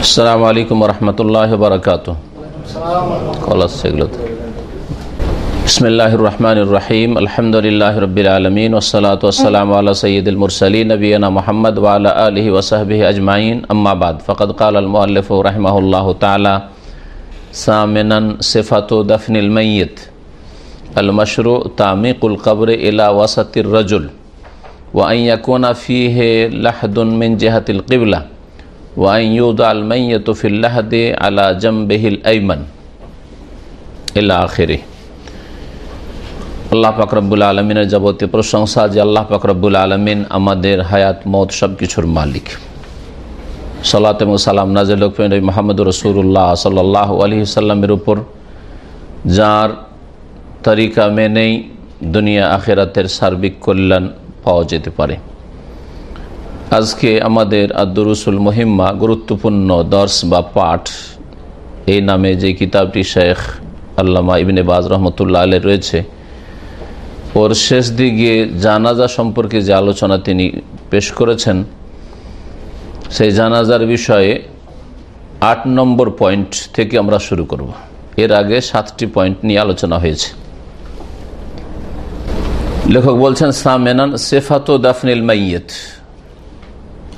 السلام علیکم ورحمۃ اللہ وبرکاتہ۔ بسم اللہ الرحمن الرحیم۔ الحمد للہ رب العالمین والصلاة والسلام علی سید المرسلین نبینا محمد وعلی آلہ وصحبہ اجمعین۔ اما بعد، فقد قال المؤلف رحمہ اللہ تعالی سامنا صفت دفن المیت۔ المشروع تعمیق القبر الى وسط الرجل۔ وان يكون فيه لحد من جهة القبلہ۔ ওয়াইদ আলমাইয়তফিল্লাহদে আলা জম্বেহিল আইমন এলা আখেরে আল্লাহ পাকরবুল আলমিনের যাবতীয় প্রশংসা যে আল্লাহ পাকরবুল আলমিন আমাদের হায়াত মত সব কিছুর মালিক সালাত এবং সালাম নাজিল মাহমুদ রসুল্লাহ সাল্লাহ আলী সাল্লামের উপর যার তরিকা মেনেই দুনিয়া আখেরাতের সার্বিক কল্যাণ পাওয়া যেতে পারে আজকে আমাদের আদুরুসুল মহিম্মা গুরুত্বপূর্ণ দর্শ বা পাঠ। এই নামে যে কিতাবটি শেখ আল্লামা ইবনে বাজ রহমতুল্লাহ আলের রয়েছে, ওর শেষ দিকে জানাজা সম্পর্কে যে আলোচনা তিনি পেশ করেছেন, সেই জানাজার বিষয়ে আট নম্বর পয়েন্ট থেকে আমরা শুরু করব। এর আগে সাতটি পয়েন্ট নিয়ে আলোচনা হয়েছে। লেখক বলছেন, সামেনান সেফাত দাফনিল মাইয়েত।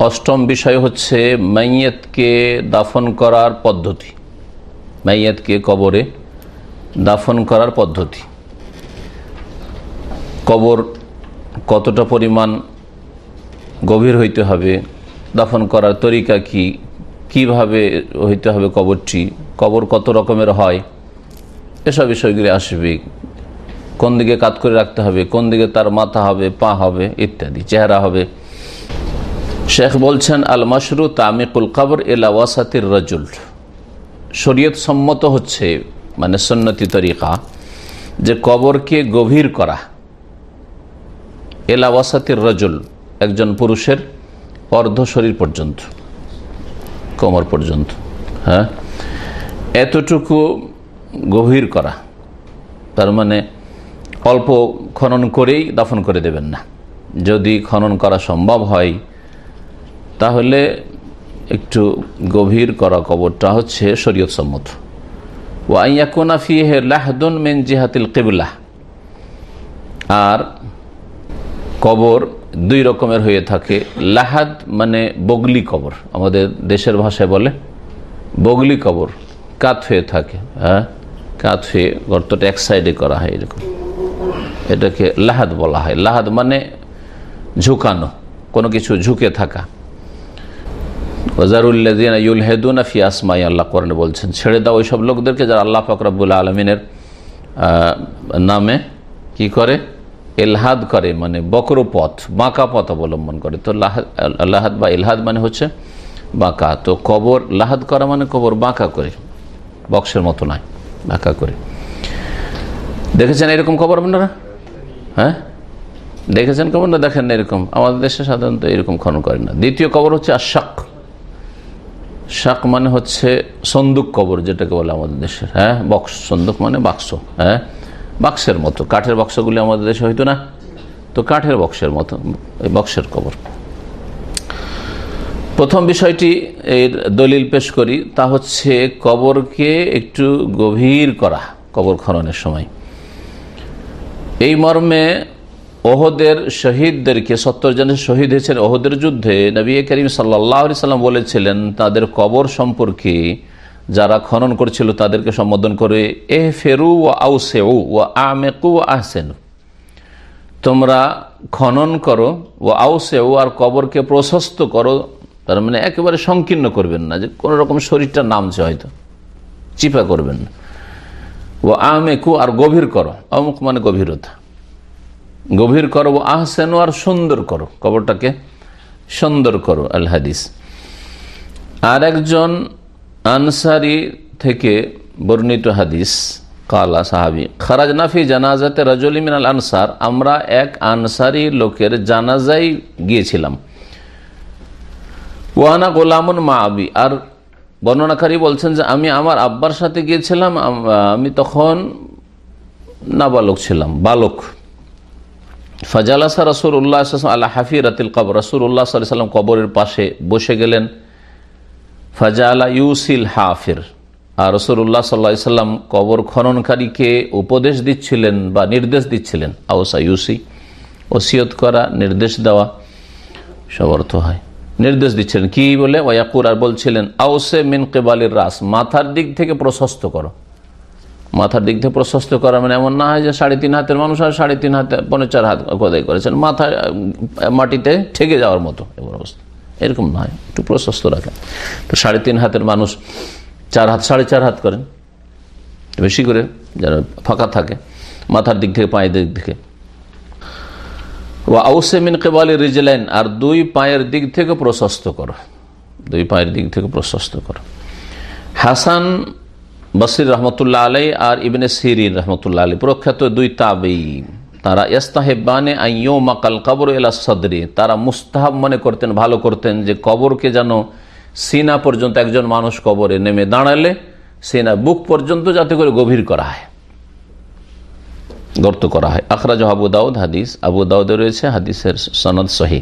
অষ্টম বিষয় হচ্ছে মাইয়েতকে দাফন করার পদ্ধতি। মাইয়েতকে কবরে দাফন করার পদ্ধতি। কবর কতটা পরিমাণ গভীর হইতে হবে, দাফন করার তরিকা কি, কীভাবে হইতে হবে কবরটি, কবর কত রকমের হয়, এসব বিষয়গুলি আসবে। কোন দিকে কাত করে রাখতে হবে, কোন দিকে তার মাথা হবে, পা হবে, ইত্যাদি, চেহারা হবে। শেখ বলছেন আল মশরু তামিকুল কবর এলা ওয়াসাতির রজুল। শরীয়ত সম্মত হচ্ছে মানে সন্নতি তরিকা, যে কবরকে গভীর করা। এলা ওয়াসাতির রজুল, একজন পুরুষের অর্ধ শরীর পর্যন্ত, কোমর পর্যন্ত হ্যাঁ? এতটুকু গভীর করা। তার মানে অল্প খনন করেই দাফন করে দেবেন না। যদি খনন করা সম্ভব হয় তাহলে একটু গভীর করা কবরটা হচ্ছে শরীয়ত সম্মত। ও আইয়াকুনাফি হে লাহদুন মেন জিহাতিল কেবলা। আর কবর দুই রকমের হয়ে থাকে। লাহাদ মানে বগলি কবর, আমাদের দেশের ভাষায় বলে বগলি কবর, কাত হয়ে থাকে হ্যাঁ? কাত হয়ে গর্তটা এক সাইডে করা হয় এরকম। এটাকে লাহাদ বলা হয়। লাহাদ মানে ঝুঁকানো, কোনো কিছু ঝুঁকে থাকা। ওজারুল্লাদিন ইউল হেদুনা ফি আসমাই, আল্লাহ কোরআনে বলছেন, ছেড়ে দাও ওইসব লোকদেরকে যারা আল্লাহ ফকরাবুল্লা আলমিনের নামে কি করে? এলহাদ করে মানে বক্র পথ বাঁকা পথ অবলম্বন করে। তো লাহাদ বা এলহাদ মানে হচ্ছে বাঁকা। তো কবর, লাহাদ করা মানে কবর বাঁকা করে, বক্সের মতো নয়, বাঁকা করে। দেখেছেন এরকম খবর আপনারা? হ্যাঁ? দেখেছেন কবর? না দেখেন না এরকম? আমাদের দেশে সাধারণত এরকম খনন করে না। দ্বিতীয় কবর হচ্ছে আশাক শাক মানে হচ্ছে সন্দুক কবর যেটাকে বলে আমাদের দেশের হ্যাঁ? বক্স, সন্দুক মানে বাক্স হ্যাঁ? বাক্সের মতো, কাঠের বাক্সগুলি আমাদের দেশে হইতো না? তো কাঠের বক্সের মতো বক্সের কবর। প্রথম বিষয়টি এর দলিল পেশ করি, তা হচ্ছে কবরকে একটু গভীর করা, কবর খননের সময়। এই মর্মে ওহদের শহীদদেরকে, সত্তর জনের শহীদ হয়েছেন ওহদের যুদ্ধে। নবী করিম সাল্লাহ সাল্লাম বলেছিলেন, তাদের কবর সম্পর্কে যারা খনন করছিল তাদেরকে সম্বোধন করে এ ফেরু ও আউসেউ ও আমেকু আহসেন। তোমরা খনন করো ও আউসেউ আর কবরকে প্রশস্ত করো, তার মানে একেবারে সংকীর্ণ করবেন না, যে কোনো রকম শরীরটা নামছে হয়তো চিপা করবেন না। ও আমেকু আর গভীর করো, অমুক মানে গভীরতা। গভীর করো আহসেন, আর সুন্দর করো। কবরটাকে সুন্দর করো, আল হাদিস। আর একজন আনসারি থেকে বর্ণিত হাদিস, কালা সাহাবি, খারাজ নাফি জানাজাতে রাজলি মিনাল আনসার, আমরা এক আনসারি লোকের জানাজাই গিয়েছিলাম। ওয়ানা গোলামুন মা আবি আর বর্ণনাকারী বলছেন যে আমি আমার আব্বার সাথে গিয়েছিলাম আমি তখন নাবালক ছিলাম, বালক। ফাজালাসা রসুল উল্লাহ আল্লাহ হাফি রাতিল কবর। রসুল উল্লাহ সাল্লাম কবরের পাশে বসে গেলেন। ফাজালা ইউসিল হাফির। আর রসুল উল্লাহ সাল্লা সাল্লাম কবর খননকারীকে উপদেশ দিচ্ছিলেন বা নির্দেশ দিচ্ছিলেন। আউসা ইউসি, ওসিয়ত করা, নির্দেশ দেওয়া, সব অর্থ হয়। নির্দেশ দিচ্ছিলেন। কি বলে? ওয়াকুর আর বলছিলেন আউসে মিন কেবালির রাস, মাথার দিক থেকে প্রশস্ত করো। মাথার দিক থেকে প্রশস্ত করা মানে এমন না হয় যে সাড়ে তিন হাতের মানুষ আর সাড়ে তিন হাতে পনেরো চার হাত খোদাই করেছেন। মাথা মাটিতে ঠেকে যাওয়ার মতো এবার অবস্থা। এরকম নয় একটু প্রশস্ত রাখেন। তো সাড়ে তিন হাতের মানুষ চার হাত, সাড়ে চার হাত করেন। বেশি করে, যারা ফাঁকা থাকে, মাথার দিক থেকে, পায়ের দিক থেকে। ও আউসেমিন কেবালি আর দুই পায়ের দিক থেকে প্রশস্ত করো। দুই পায়ের দিক থেকে প্রশস্ত করো। হাসান বসির রহমতুল্লাহ আলাই আর ইবনে সিরিন রহমতুল্লাহ আলী প্রখ্যাত দুই তাবেই তারা ইস্তাহেবানে আইয়ো মাকাল কবর এলা সদরি। তারা মুস্তাহাব মনে করতেন, ভালো করতেন যে কবরকে যেন সিনা পর্যন্ত একজন মানুষ কবরে নেমে দাঁড়ালে সিনা বুক পর্যন্ত যাতে করে গভীর করা হয়। গর্ত করা হয়। আখরাজ আবু দাউদ হাদিস। আবু দাউদে রয়েছে হাদিসের সনদ সহি।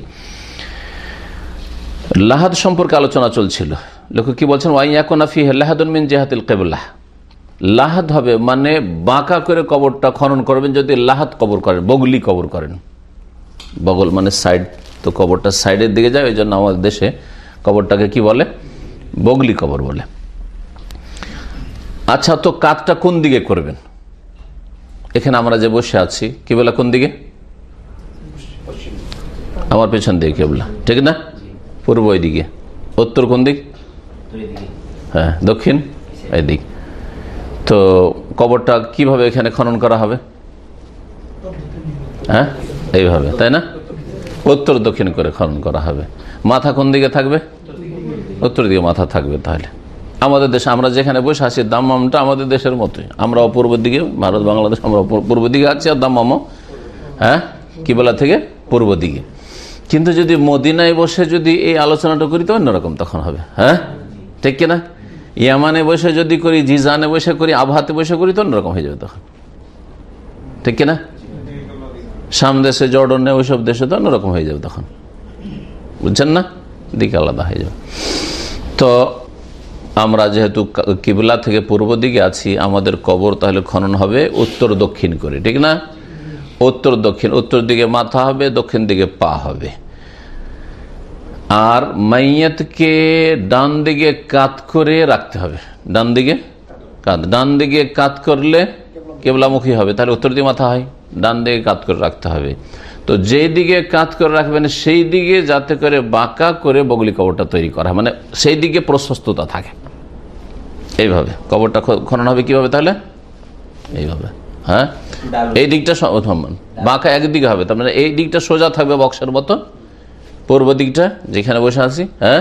লাহাদ সম্পর্কে আলোচনা চলছিল। লোক কি বলছেন? ওয়াইয়াকুনাফি লাহাদুন মিন জেহাতিল কেবলাহ। লাহাদ হবে মানে বাঁকা করে কবরটা খনন করবেন যদি লাহাত কবর করেন, বগলি কবর করেন। বগল মানে সাইড, তো কবরটা সাইডের দিকে যায় ওই জন্য আমাদের দেশে কবরটাকে কি বলে? বগলি কবর বলে। আচ্ছা তো কাতটা কোন দিকে করবেন? এখানে আমরা যে বসে আছি, কি বলে কোন দিকে? আমার পেছন দিকে কেবলা। ঠিক না? পূর্ব ওই দিকে উত্তর কোন দিক? হ্যাঁ দক্ষিণ? এই দিক তো কবরটা কীভাবে এখানে খনন করা হবে? হ্যাঁ? এইভাবে, তাই না? উত্তর দক্ষিণ করে খনন করা হবে। মাথা কোন দিকে থাকবে? উত্তর দিকে মাথা থাকবে তাহলে। আমাদের দেশে আমরা যেখানে বসে আছি, দাম্মামটা আমাদের দেশের মতোই। আমরা পূর্ব দিকে, ভারত, বাংলাদেশ আমরা পূর্ব দিকে আছি আর দাম্মামও। হ্যাঁ? কিবলা থেকে? পূর্ব দিকে। কিন্তু যদি মদিনায় বসে যদি এই আলোচনাটা করি তো অন্যরকম তখন হবে। হ্যাঁ? ঠিক কিনা? ইয়ামানে বসে যদি করি, জিজানে বসে করি আবহাতে বসে করি, তো অন্যরকম হয়ে যাবে তখন। ঠিক কিনা? সামদেশে জর্ডনে, ওইসব দেশে তো অন্যরকম হয়ে যাবে তখন। বুঝছেন না? দিকে আলাদা হয়ে যাবে। তো আমরা যেহেতু কিবলা থেকে পূর্ব দিকে আছি, আমাদের কবর তাহলে খনন হবে উত্তর দক্ষিণ করে, ঠিক না? উত্তর দক্ষিণ, উত্তর দিকে মাথা হবে, দক্ষিণ দিকে পা হবে। আর মাইয়াতকে ডান দিকে কাত করে রাখতে হবে। ডান দিকে কাত। ডান দিকে কাত করলে কেবলামুখী হবে। তাহলে উত্তর দিকে মাথা হয়। ডান দিকে কাত করে রাখতে হবে। তো যেই দিকে কাত করে রাখবেন, সেই দিকে যাতে করে বাঁকা করে বগলি কবরটা তৈরি করা মানে সেই দিকে প্রশস্ততা থাকে। এইভাবে। কবরটা খনন হবে কীভাবে তাহলে? এইভাবে। হ্যাঁ? এই দিকটা বাঁকা একদিকে হবে। তার মানে এই দিকটা সোজা থাকবে বক্সের মতো। পূর্ব দিকটা, যেখানে বসে আছি হ্যাঁ?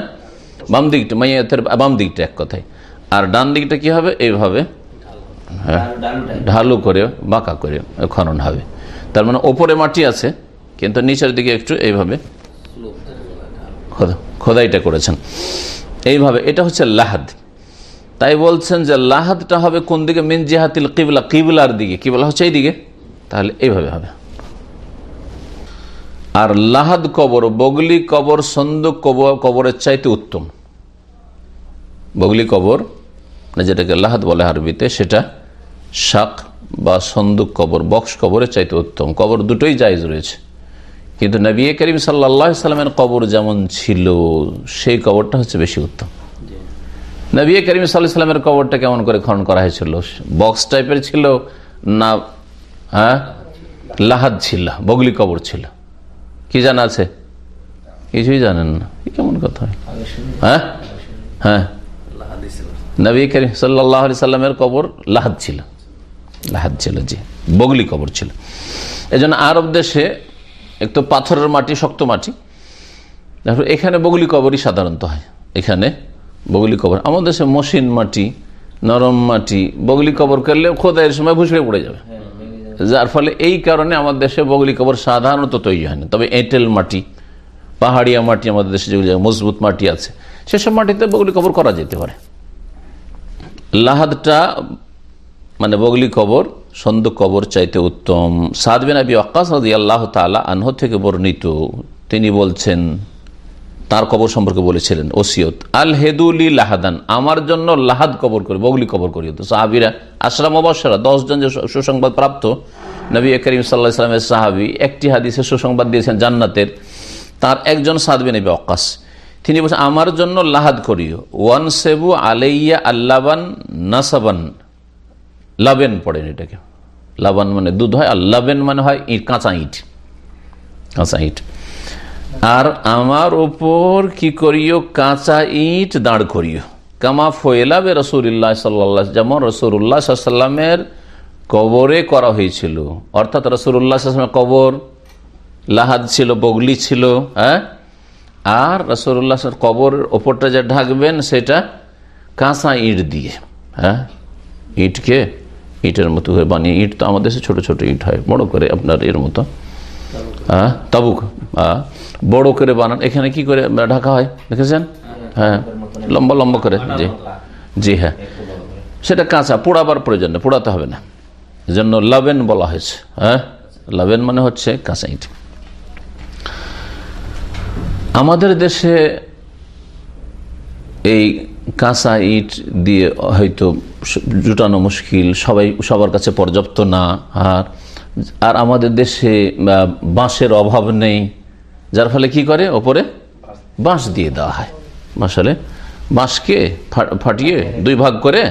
বাম দিকটা মাইয়াতের বাম দিকটা এক কথায়। আর ডান দিকটা কি হবে? এইভাবে হ্যাঁ? ঢালু করে বাঁকা করে খনন হবে। তার মানে ওপরে মাটি আছে, কিন্তু নিচের দিকে একটু এইভাবে খোদাইটা করেছেন। এইভাবে, এটা হচ্ছে লাহাদ। তাই বলছেন যে লাহাদটা হবে কোন দিকে? মিন জিহাতিল কিবলা, কিবলার দিকে। কিবলা হচ্ছে এই দিকে। তাহলে এইভাবে হবে। আর লাহাদ কবর, বগলি কবর, সন্দুক কবর, কবরের চাইতে উত্তম। বগলি কবর যেটাকে লাহাদ বলে আরবিতে, সেটা শাক বা সন্দুক কবর, বক্স কবরের চাইতে উত্তম। কবর দুটোই জায়জ রয়েছে। কিন্তু নবী করিম সাল্লা সাল্লামের কবর যেমন ছিল, সেই কবরটা হচ্ছে বেশি উত্তম। নবী করিম সাল্লাহ সাল্লামের কবরটা কেমন করে খনন করা হয়েছিল? বক্স টাইপের ছিল না হ্যাঁ? লাহাদ ছিল, বগলি কবর ছিল। কি জানা আছে? কিছুই জানেন না। কেমন কথা? হ্যাঁ? হ্যাঁ। নবী করিম সাল্লাহ সাল্লামের কবর লাহাদ ছিল। লাহাদ ছিল, জি। বগলি কবর ছিল। এই আরব দেশে একটু পাথরের মাটি, শক্ত মাটি। এখানে বগলি কবরই সাধারণত হয়। এখানে বগলি কবর। আমাদের দেশে মসিন মাটি, নরম মাটি, বগলি কবর করলে খোদাইয়ের সময় ভুসড়ে পড়ে যাবে। যার ফলে এই কারণে আমাদের দেশে বগলি কবর সাধারণত তৈরি হয় না। তবে এঁটেল মাটি, পাহাড়িয়া মাটি আমাদের দেশে যেগুলো মজবুত মাটি আছে, সেসব মাটিতে বগলি কবর করা যেতে পারে। লাহাদটা মানে বগলি কবর সন্দুক কবর চাইতে উত্তম। সাদ বিন আবি আকাশ আল্লাহ তালা আনহ থেকে বর্ণিত। তিনি বলছেন তার কবর সম্পর্কে বলেছিলেন ওসিয়ত আল হেদুলি লাহাদান, আমার জন্য লাহাদ কবর করি, বগলি কবর করি। তো সাহাবিরা আশরাম অবসরা দশজন যে সুসংবাদ প্রাপ্ত, নবী করিম সাল্লাহ ইসলামের সাহাবি একটি হাদিসে সুসংবাদ দিয়েছেন জান্নাতের, তার একজন সাদবে নেবে অকাশ তিনি বলছেন আমার জন্য লাহাদ করিও। ওয়ান সেবু আলাইয়া আল্লাবান নাসাবান। লাবেন পড়েন এটাকে। লাবান মানে দুধ হয়, আর লাবেন মানে হয় কাঁচা ইট। কাঁচা ইট। আর আমার ওপর কি করিও, কাঁচা ইট দাঁড় করিও। কামা ফয়েলাবে রসুল্লাহ সাল্লাহ যেমন রসুল্লাহ সাল্লামের কবরে করা হয়েছিল। অর্থাৎ রসুল্লাহ সাল্লামের কবর, লাহাদ ছিল, বগলি ছিল হ্যাঁ? আর রসুল্লাহ কবর ওপরটা যে ঢাকবেন, সেটা কাঁচা ইট দিয়ে হ্যাঁ? ইটকে, ইটের মতো করে বানিয়ে, ইট তো আমাদের দেশে ছোট ছোট ইট হয়, বড় করে আপনার এর মতো। হ্যাঁ? তাবুক? বড় করে বানান। এখানে কি করে ঢাকা হয়? দেখেছেন? হ্যাঁ। লম্বা লম্বা করে। জি। জি হ্যাঁ। সেটা কাঁচা। পোড়াবার প্রয়োজন নেই। পোড়াতে হবে না। জন্য লাভেন বলা হয়েছে। হ্যাঁ? লাভেন মানে হচ্ছে কাঁচা ইট। আমাদের দেশে এই কাঁচা ইট দিয়ে হয়তো জুটানো মুশকিল। সবাই, সবার কাছে পর্যাপ্ত না। আর আর আমাদের দেশে বাঁশের অভাব নেই যার ফলে কি করে? ওপরে বাঁশ দিয়ে দেওয়া হয়। আসলে বাঁশকে ফাটিয়ে দুই ভাগ করে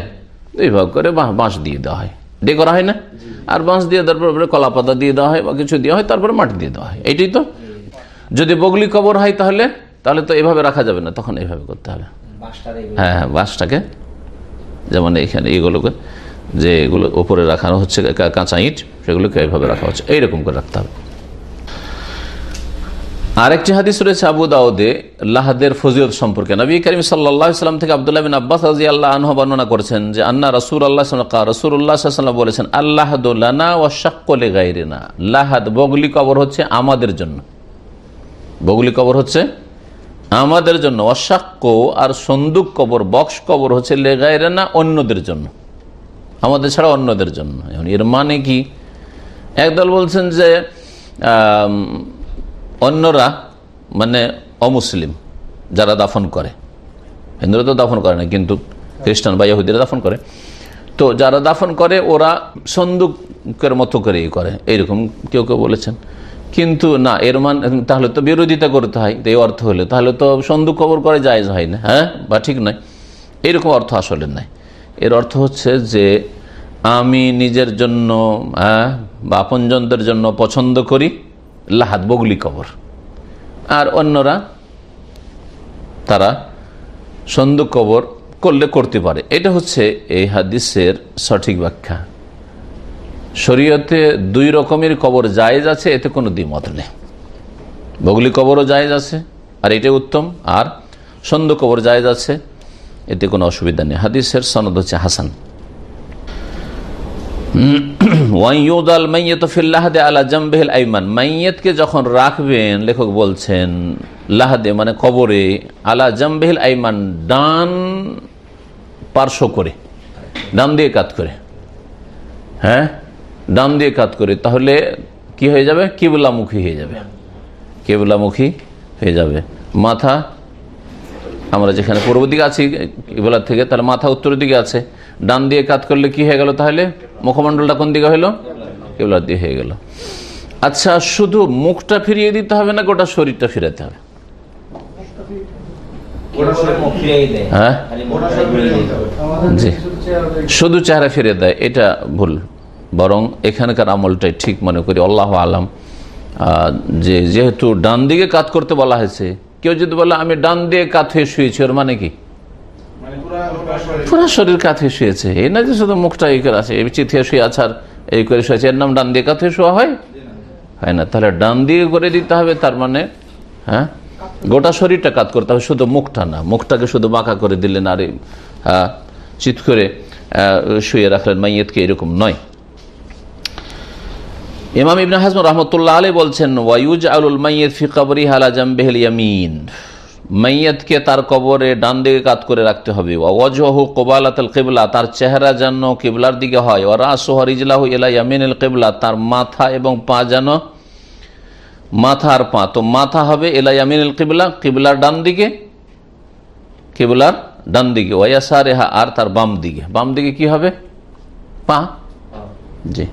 দুই ভাগ করে বাঁশ দিয়ে দেওয়া হয়। ডে করা হয় না? আর বাঁশ দিয়ে দেওয়ার পরে কলা পাতা দিয়ে দেওয়া হয় বা কিছু দেওয়া হয় তারপরে মাটি দিয়ে দেওয়া হয়। এইটাই তো। যদি বগলি কবর হয় তাহলে তাহলে তো এভাবে রাখা যাবে না তখন এইভাবে করতে হবে। হ্যাঁ হ্যাঁ বাঁশটাকে যেমন এখানে এগুলোকে যে এগুলো ওপরে রাখানো হচ্ছে কাঁচা ইট, সেগুলোকে এইভাবে রাখা হচ্ছে। এইরকম করে রাখতে হবে। আরেকটি হাদিস রয়েছে আবু দাউদে, লাহাদের ফজিয়ত সম্পর্কে। নবী করিম সাল্লাম থেকে আবদুল্লাহ বিন আব্বাস রাজি আল্লাহ আনহ বর্ণনা করেছেন যে, আন্না রসুল আল্লাহ রসুল উল্লাহাম বলেছেন আল্লাহ লানা ও শাক্কলে গাইরিনা লাহাদ, বগলি কবর হচ্ছে আমাদের জন্য। বগলি কবর হচ্ছে আমাদের জন্য। অশাক্য আর সন্দুক কবর, বক্স কবর হচ্ছে লেগাইরে অন্যদের জন্য। আমাদের ছাড়া অন্যদের জন্য। এর মানে কি? একদল বলছেন যে অন্যরা মানে অমুসলিম, যারা দাফন করে। হিন্দুরা তো দাফন করে না, কিন্তু খ্রিস্টান বা ইহুদিরা দাফন করে। তো যারা দাফন করে, ওরা সন্দুকের মতো করে করে, এইরকম কেউ কেউ বলেছেন। কিন্তু না, এর মান, তাহলে তো বিরোধিতা করতে হয় এই অর্থ হলে। তাহলে তো সন্দুক কবর করে যায় হয় না হ্যাঁ? বা ঠিক নয়। এইরকম অর্থ আসলে নাই। এর অর্থ হচ্ছে যে আমি নিজের জন্য হ্যাঁ বা আপনজনদের জন্য পছন্দ করি লাহাত বগলি কবর। আর অন্যরা, তারা সন্দুক কবর করলে করতে পারে। এটা হচ্ছে এই হাদিসের সঠিক ব্যাখ্যা। শরীয়তে দুই রকমের কবর জায়েজ আছে, এতে কোনো দ্বিমত নেই। বগলি কবরও জায়েজ আছে, আর এটাই উত্তম। আর সন্দ কবর জায়েজ আছে এতে কোনো অসুবিধা নেই। হাদিসের সনদ হচ্ছে হাসান। মাইয়তকে যখন রাখবেন, লেখক বলছেন, লাহাদে মানে কবরে আলা জাম্বেহিল আইমান, ডান পার্শ্ব করে, ডান দিয়ে কাত করে। হ্যাঁ? ডান দিয়ে কাত করে, তাহলে কি হয়ে যাবে? কেবলামুখী হয়ে যাবে। কেবলামুখী হয়ে যাবে। মাথা আমরা যেখানে পূর্ব দিকে আছি কেবলার থেকে তাহলে মাথা উত্তর দিকে আছে। ডান দিয়ে কাত করলে কি হয়ে গেল তাহলে? মুখমণ্ডলটা কোন দিকে হইল? কেবলার দিয়ে হয়ে গেল। আচ্ছা শুধু মুখটা ফিরিয়ে দিতে হবে না গোটা শরীরটা ফিরাতে হবে? হ্যাঁ? জি। শুধু চেহারা ফিরে দেয় এটা ভুল। বরং এখানকার আমলটাই ঠিক মনে করি আল্লাহ আলাম। যে যেহেতু ডান দিকে কাত করতে বলা হয়েছে কেউ যদি বলে, আমি ডান দিয়ে কাত হয়ে শুয়েছি ওর মানে কি? পুরো শরীর কাত হয়ে শুয়েছে। এই না যে শুধু মুখটা এই করে আছে চিথিয়ে শুয়ে আছে আর এই করে শুয়েছে এর নাম ডান দিয়ে কাত হয়ে শোয়া হয়? হয় না। তাহলে ডান দিয়ে করে দিতে হবে, তার মানে হ্যাঁ? গোটা শরীরটা কাত করতে হবে, শুধু মুখটা না। মুখটাকে শুধু বাঁকা করে দিলেন আর চিত করে শুয়ে রাখলেন। মাইয়েতকে এরকম নয়। ইমাম ইবনা হাজম রহমতুল্লাহ আলী বলছেন ওয়াইউজ আলুল মাইয়দ ফি কবরি হালা জামবেহল ইয়ামিন। মাইয়তকে তার কবরে ডান দিকে কাত করে রাখতে হবে। ওয়াজহু কোবালাতাল কেবলা, তার চেহারা যেন কেবলার দিকে হয়। ও রাসোহর ইজলাহ ইলা ইয়ামিন কেবলা, তার মাথা এবং পা যেন মাথা আর পা। তো মাথা হবে এলাইয়ামিন কেবলা, কেবলার ডান দিকে, কেবলার ডান দিকে। ওয়াসা রেহা আর তার বাম দিকে। বাম দিকে কি হবে? পা? জি,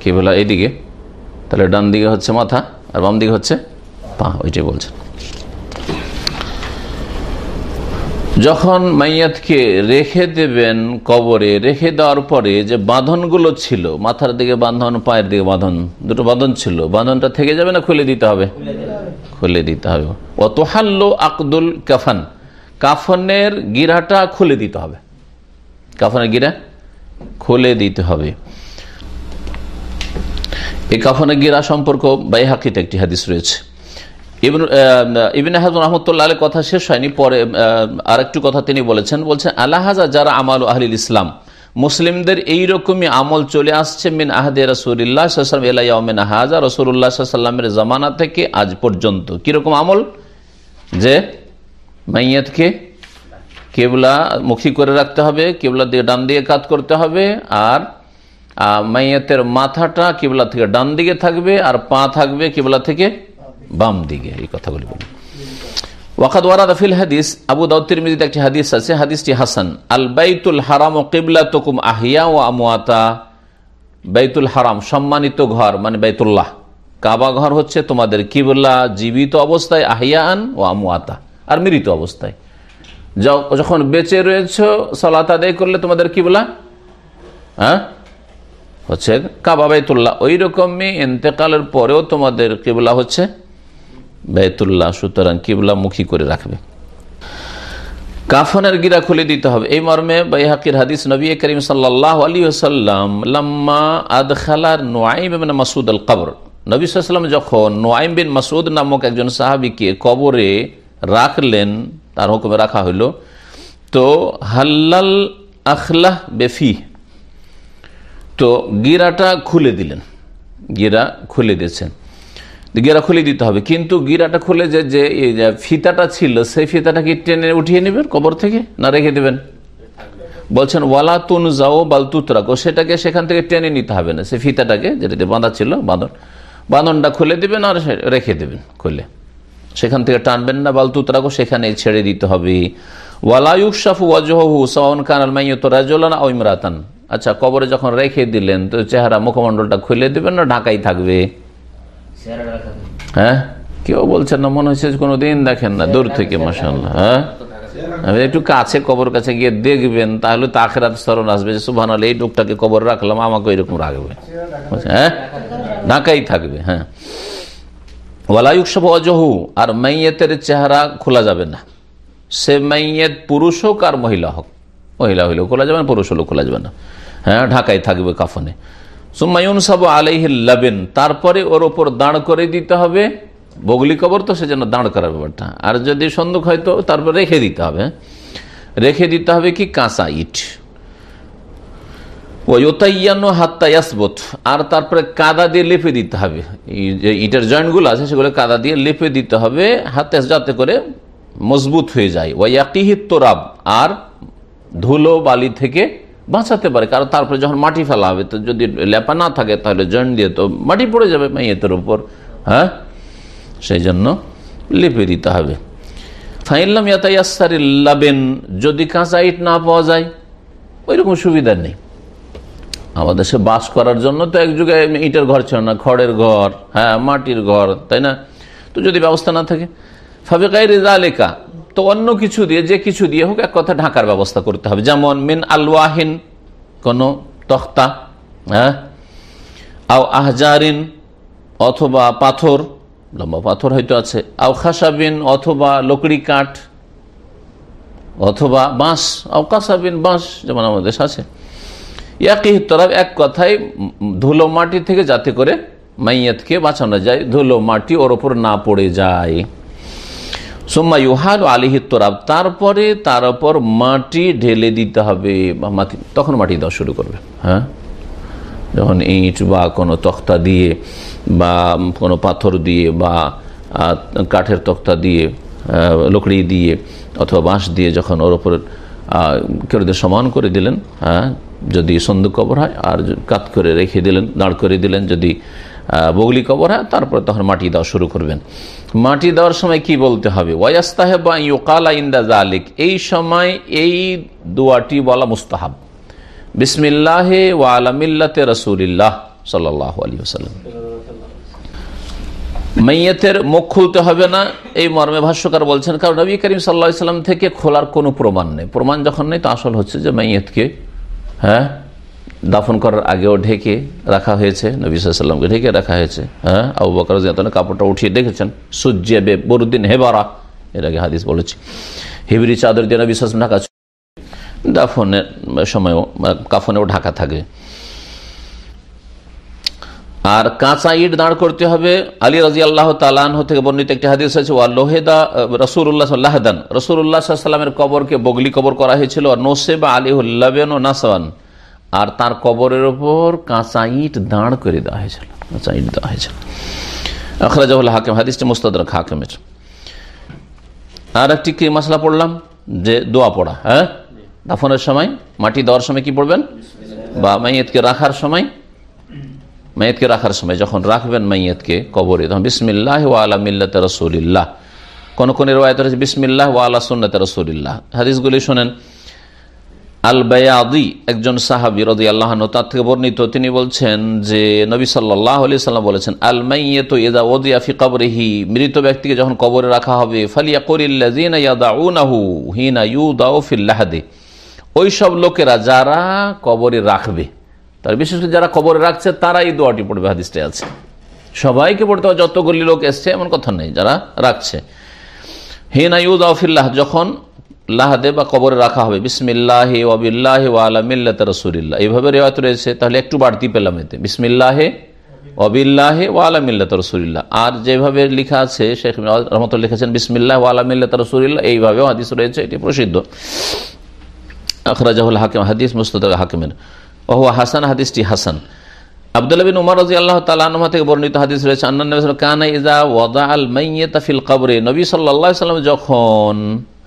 কিবলা এইদিকে। তাহলে ডান দিকে হচ্ছে মাথা আর বাম দিকে হচ্ছে পা, ওইটাই বলছেন যখন মাইয়াতকে রেখে দেবেন কবরে, রেখে দেওয়ার পরে যে বাঁধনগুলো ছিল, মাথার দিকে বাঁধন, পায়ের দিকে বাঁধন, দুটো বাঁধন ছিল, বাঁধনটা থেকে যাবে না খুলে দিতে হবে? খুলে দিতে হবে। অতহাল্লো আকদুল কাফান, কাফনের গিরাটা খুলে দিতে হবে। কাফনের গিরা খুলে দিতে হবে। এই কাফনের গিরা সম্পর্ক বাইহাকিতে একটি হাদিস রয়েছে। ইবিন হাজম রহমতুল্লাহ কথা শেষ হয়নি, পরে আরেকটু কথা তিনি বলেছেন। বলছেন আল্লাহাজা যারা আমাল আহলিল ইসলাম, মুসলিমদের এইরকমই আমল চলে আসছে মিন আহাদে রসুল্লাহাম এলাইমিন হাজা রসুল্লাহ সাল্লামের জামানা থেকে আজ পর্যন্ত। কীরকম আমল? যে মাইয়াতকে কেবলা মুখী করে রাখতে হবে, কেবলা দিয়ে ডান দিয়ে কাত করতে হবে, আর মাইয়াতের মাথাটা কেবলা থেকে ডান দিকে থাকবে আর পা থাকবে কেবলা থেকে বাম দিকে, এই কথাগুলি বলি। হাদিস, আবু একটি হাদিস আছে, হাদিসটি হাসান। আল বাইতুল হারাম ও তুকুম আহিয়া বাইতুল হারাম সম্মানিত ঘর মানে বাইতুল্লাহ। কাবা ঘর হচ্ছে তোমাদের কিবলা, জীবিত অবস্থায় আহিয়ান ও আমুয়াতা আর মৃত অবস্থায়। যখন বেঁচে রয়েছ, সলাত আদায় করলে তোমাদের কিবলা হ্যাঁ? হচ্ছে কাবা বাইতুল্লাহ। ওই রকমই এতেকালের পরেও তোমাদের কিবলা হচ্ছে বেতুল্লাহ সুতরাং কিবলা মুখী করে রাখবে। কাফনের গিরা খুলে দিতে হবে। এই মর্মে বাইহাকির হাদিস নবী করিম সাল্লাহ আলী সাল্লাম লাম্মা আদখালার নোয়াইম মাসুদ আল কবর নবী সাল্লাম যখন নোয়াইম বিন মাসুদ নামক একজন সাহাবিকে কবরে রাখলেন, তার হুকুমে রাখা হইল, তো হাল্লাল আখলাহ বেফি তো গিরাটা খুলে দিলেন। গিরা খুলে দিয়েছেন। গিরা খুলে দিতে হবে। কিন্তু গিরাটা খুলে যে যে ফিতাটা ছিল, সেই ফিতাটা কি টেনে উঠিয়ে নেবেন কবর থেকে না রেখে দেবেন? বলছেন, ওয়ালা তুন যাও বাল তুতরাকো। সেটাকে সেখান থেকে টেনে নিতে হবে না। সে ফিতাটাকে যেটা বাঁধা ছিল, বাঁধন, বাঁধনটা খুলে দেবেন আর রেখে দেবেন খুলে। সেখান থেকে টানবেন না বাল তুতরাকো সেখানে ছেড়ে দিতে হবে। ওয়ালায়ুকশাফু ওয়াজহু সাউন কানাল মাইয়ত রাজলান আও ইমরাতান। আচ্ছা কবরে যখন রেখে দিলেন তো চেহারা মুখমণ্ডলটা খুলে দেবেন না ঢাকাই থাকবে? হ্যাঁ? কেউ বলছেন না মনে হচ্ছে কোনো দিন দেখেন না দূর থেকে মাসাল্লাহ হ্যাঁ? একটু কাছে কবর কাছে গিয়ে দেখবেন তাহলে তো আখেরাত স্মরণ আসবে যে সুভান এই লোকটাকে কবর রাখলাম আমাকে এরকম রাখবে। হ্যাঁ? ঢাকাই থাকবে হ্যাঁ। ওয়ালায়ুক সব অজহু আর মাইয়েতের চেহারা খোলা যাবে না। সে মাইয়েত পুরুষ হোক আর মহিলা হোক মহিলা হইলেও খোলা যাবে না পুরুষ হলেও খোলা যাবে না। হ্যাঁ ঢাকায় থাকবে কাফনে। সুমায়ুন সাবু আলাইহিল্লাবেন তারপরে ওর ওপর দাঁড় করে দিতে হবে। বগলি কবর তো সেজন্য দাঁড় করার ব্যাপারটা। আর যদি সন্দুক হয় তো তারপর রেখে দিতে হবে। রেখে দিতে হবে কি? কাঁচা ইট। ওয়োতাইয়ানো হাত্তায়াসবোধ আর তারপরে কাদা দিয়ে লেপে দিতে হবে। যে ইটের জয়েন্টগুলো আছে সেগুলো কাদা দিয়ে লেপে দিতে হবে, হাতে যাতে করে মজবুত হয়ে যায়। ওয়াকিহি তোরাব, আর ধুলো বালি থেকে বাঁচাতে পারে, কারণ তারপরে যখন মাটি ফেলা হবে, তো যদি লেপা না থাকে, তাহলে জয়েন্ট দিয়ে তো মাটি পড়ে যাবে মাইয়েতের উপর হ্যাঁ? সেই জন্য লেপে দিতে হবে। ফাইল্লাম ইয়াতাইয়াসারিল্লাবেন যদি কাঁচা ইট না পাওয়া যায় ওই রকম সুবিধা নেই। আমাদের দেশে বাস করার জন্য তো এক যুগে ইটের ঘর ছিল না, খড়ের ঘর হ্যাঁ মাটির ঘর, তাই না? তো যদি ব্যবস্থা না থাকে ফাবেকাই রেজা লেখা তো অন্য কিছু দিয়ে, যে কিছু দিয়ে হোক, এক কথা ঢাকার ব্যবস্থা করতে হবে। যেমন মিন আলওয়াহিন, কোন তখতা হ্যাঁ? আও আহজারিন, অথবা পাথর, লম্বা পাথর হয়তো আছে। আও খাসাবিন, অথবা লকড়ি কাঠ, অথবা বাঁশ। আও কাসাবিন বাঁশ, যেমন আমাদের দেশ আছে। ইয়াকি তরফ এক কথায় ধুলো মাটি থেকে যাতে করে মাইয়াতকে বাঁচানো যায়, ধুলো মাটি ওর ওপর না পড়ে যায়। সোম্মা ইউহাল আলিহি তোরাব, তারপরে তার উপর মাটি ঢেলে দিতে হবে মাটি, তখন মাটি দেওয়া শুরু করবে হ্যাঁ? যখন ইট বা কোনো তক্তা দিয়ে, বা কোনো পাথর দিয়ে, বা কাঠের তক্তা দিয়ে লকড়ি দিয়ে, অথবা বাঁশ দিয়ে যখন ওর ওপর কেউ সমান করে দিলেন হ্যাঁ? যদি সন্দুক কবর হয়, আর কাত করে রেখে দিলেন দাঁড় করে দিলেন, যদি বগলি কবর, হয়, তারপরে তখন মাটি দেওয়া শুরু করবেন। মাটি দেওয়ার সময় কি বলতে হবে? ওয়াস্তাহেবা জালিক এই সময় এই দোয়াটি বলা মুস্তাহাব। বিসমিল্লাহ ওয়ালামিল্লাতে রসুলিল্লাহ সাল্লাহ মাইয়েতের মুখ খুলতে হবে না, এই মর্মে ভাষ্যকার বলছেন, কারণ নবী করিম সাল্লা সাল্লাম থেকে খোলার কোনো প্রমাণ নেই। প্রমাণ যখন নেই, তো আসল হচ্ছে যে মাইয়েতকে হ্যাঁ দাফন করার আগেও ঢেকে রাখা হয়েছে, নবী ঢেকে রাখা হয়েছে। হ্যাঁ? আবু বকর কাপড়টা উঠিয়ে দেখেছেন সূর্যে বে বরুদ্দিন হেবারা এর আগে হাদিস বলেছি। হিবরি চাদর দিয়ে নবী সাল্লাম ঢাকা দাফনের সময়ও কাফনেও ঢাকা থাকে। আর কাঁচা ইট দাঁড় করতে হবে। আলী রাজি আল্লাহ তালান থেকে বর্ণিত একটি হাদিস আছে, ওয়া লোহেদা রসুল্লাহ লাহদান রসুল্লাহ সাল্লামের কবরকে বগলি কবর করা হয়েছিল। আর নোসেবা আলিহুল্লাবেন ও নাসান আর তার কবরের ওপর কাঁচা ইট দাঁড় করে দেওয়া হয়েছিল। কাঁচা ইট দেওয়া হয়েছিল। আখরাজাহুল হাকিম, হাদিসটি মুস্তাদ হাকিমের। আর একটি কি মশলা পড়লাম? যে দোয়া পড়া হ্যাঁ? দাফনের সময়, মাটি দেওয়ার সময় কি পড়বেন? বা মাইয়েতকে রাখার সময়? মাইয়েতকে রাখার সময়, যখন রাখবেন মাইয়েতকে কবরে, তখন বিসমিল্লাহ ও আলা মিল্লাত রসুলিল্লাহ। কোন কোন রেওয়ায়ত রয়েছে, বিসমিল্লাহ ও আলা সুন্নত রসুলিল্লাহ। হাদিসগুলি শোনেন আল বায়াদি একজন সাহাবি রদি আল্লাহ তার থেকে বর্ণিত, তিনি বলছেন যে নবী সাল্লাহ আলি সাল্লাম বলেছেন আল মাইয়ে তো এদা ওদিয়া ফি কবরেহি মৃত ব্যক্তিকে যখন কবরে রাখা হবে ফালিয়া করিল্লাজিনা হিনা ইউ দাও ফিল্লাহাদে ওই সব লোকেরা যারা কবরে রাখবে, তার বিশেষ করে যারা কবরে রাখছে তারা এই দোয়াটি পড়বে, হাদিসটা আছে। সবাইকে পড়তে হবে, যতগুলি লোক এসছে, এমন কথা নেই, যারা রাখছে। হিনা ইউদ আফিল্লাহ যখন লাহাদে বা কবরে রাখা হবে। বিসমিল্লাহ ওয়াবিল্লাহ ওয়ালামিল্লাত রসুলিল্লাহ। এইভাবে রেওয়াত রয়েছে, তাহলে একটু বাড়তি পেলাম এতে। বিসমিল্লাহে ওয়াবিল্লাহ ওয়ালামিল্লাত রসুলিল্লাহ। আর যেভাবে লেখা আছে, শেখ রহমত লিখেছেন, বিসমিল্লাহ ওয়ালামিল্লাত রসুলিল্লাহ, এইভাবেও হাদিস রয়েছে, এটি প্রসিদ্ধ। আখরাজাহুল হাকিম, হাদিস মুস্তাদ হাকিমের। ওহ হাসান, হাদিসটি হাসান। আবদুল্লাহ বিন উমর রাজি আল্লাহ তালা থেকে বর্ণিত হাদিস রয়েছে, আন্না কানা ইজা ওয়াদা আল মাইয়াতা ফিল কবরে, নবী সাল্লাহ সাল্লাম যখন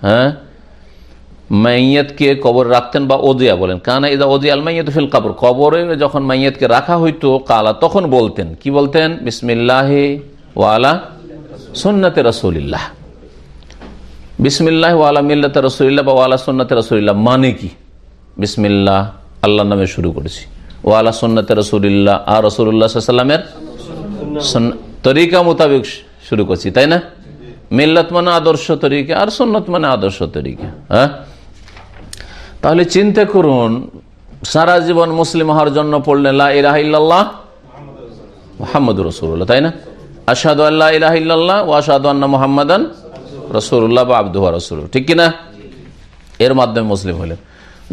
হ্যাঁ মাইয়াতকে কবর রাখতেন বা ওদিয়া বলেন। কানা ইদা ওদিয়া আল মাইয়াত ফিল কবর। কবরে যখন মাইয়াতকে রাখা হইতো, কালা তখন বলতেন, কি বলতেন? বিসমিল্লাহ ওয়ালা সুন্নতে রসুলিল্লাহ। বিসমিল্লাহ ওয়ালা মিল্লাতে রসুলিল্লাহ বা ওয়ালা সুন্নতে রসুলিল্লাহ মানে কি? বিসমিল্লাহ আল্লাহ নামে শুরু করেছি। ওয়ালা সুন্নতে রসুলিল্লাহ, আর রসুল্লাহ সাল্লামের তরিকা মোতাবেক শুরু করছি, তাই না? মিল্লাত মানে আদর্শ তরিকা, আর সুন্নত মানে আদর্শ তরিকা হ্যাঁ? তাহলে চিন্তা করুন, সারা জীবন মুসলিম হওয়ার জন্য পড়লেন মোহাম্মদ রসুল্লাহ তাই না? আসাদু আল্লাহ ইলাহিল্লাহ ও আসাদু আন্না মোহাম্মদান রসুল্লাহ বা আব্দুহা রসুল ঠিক কিনা? এর মাধ্যমে মুসলিম হলেন।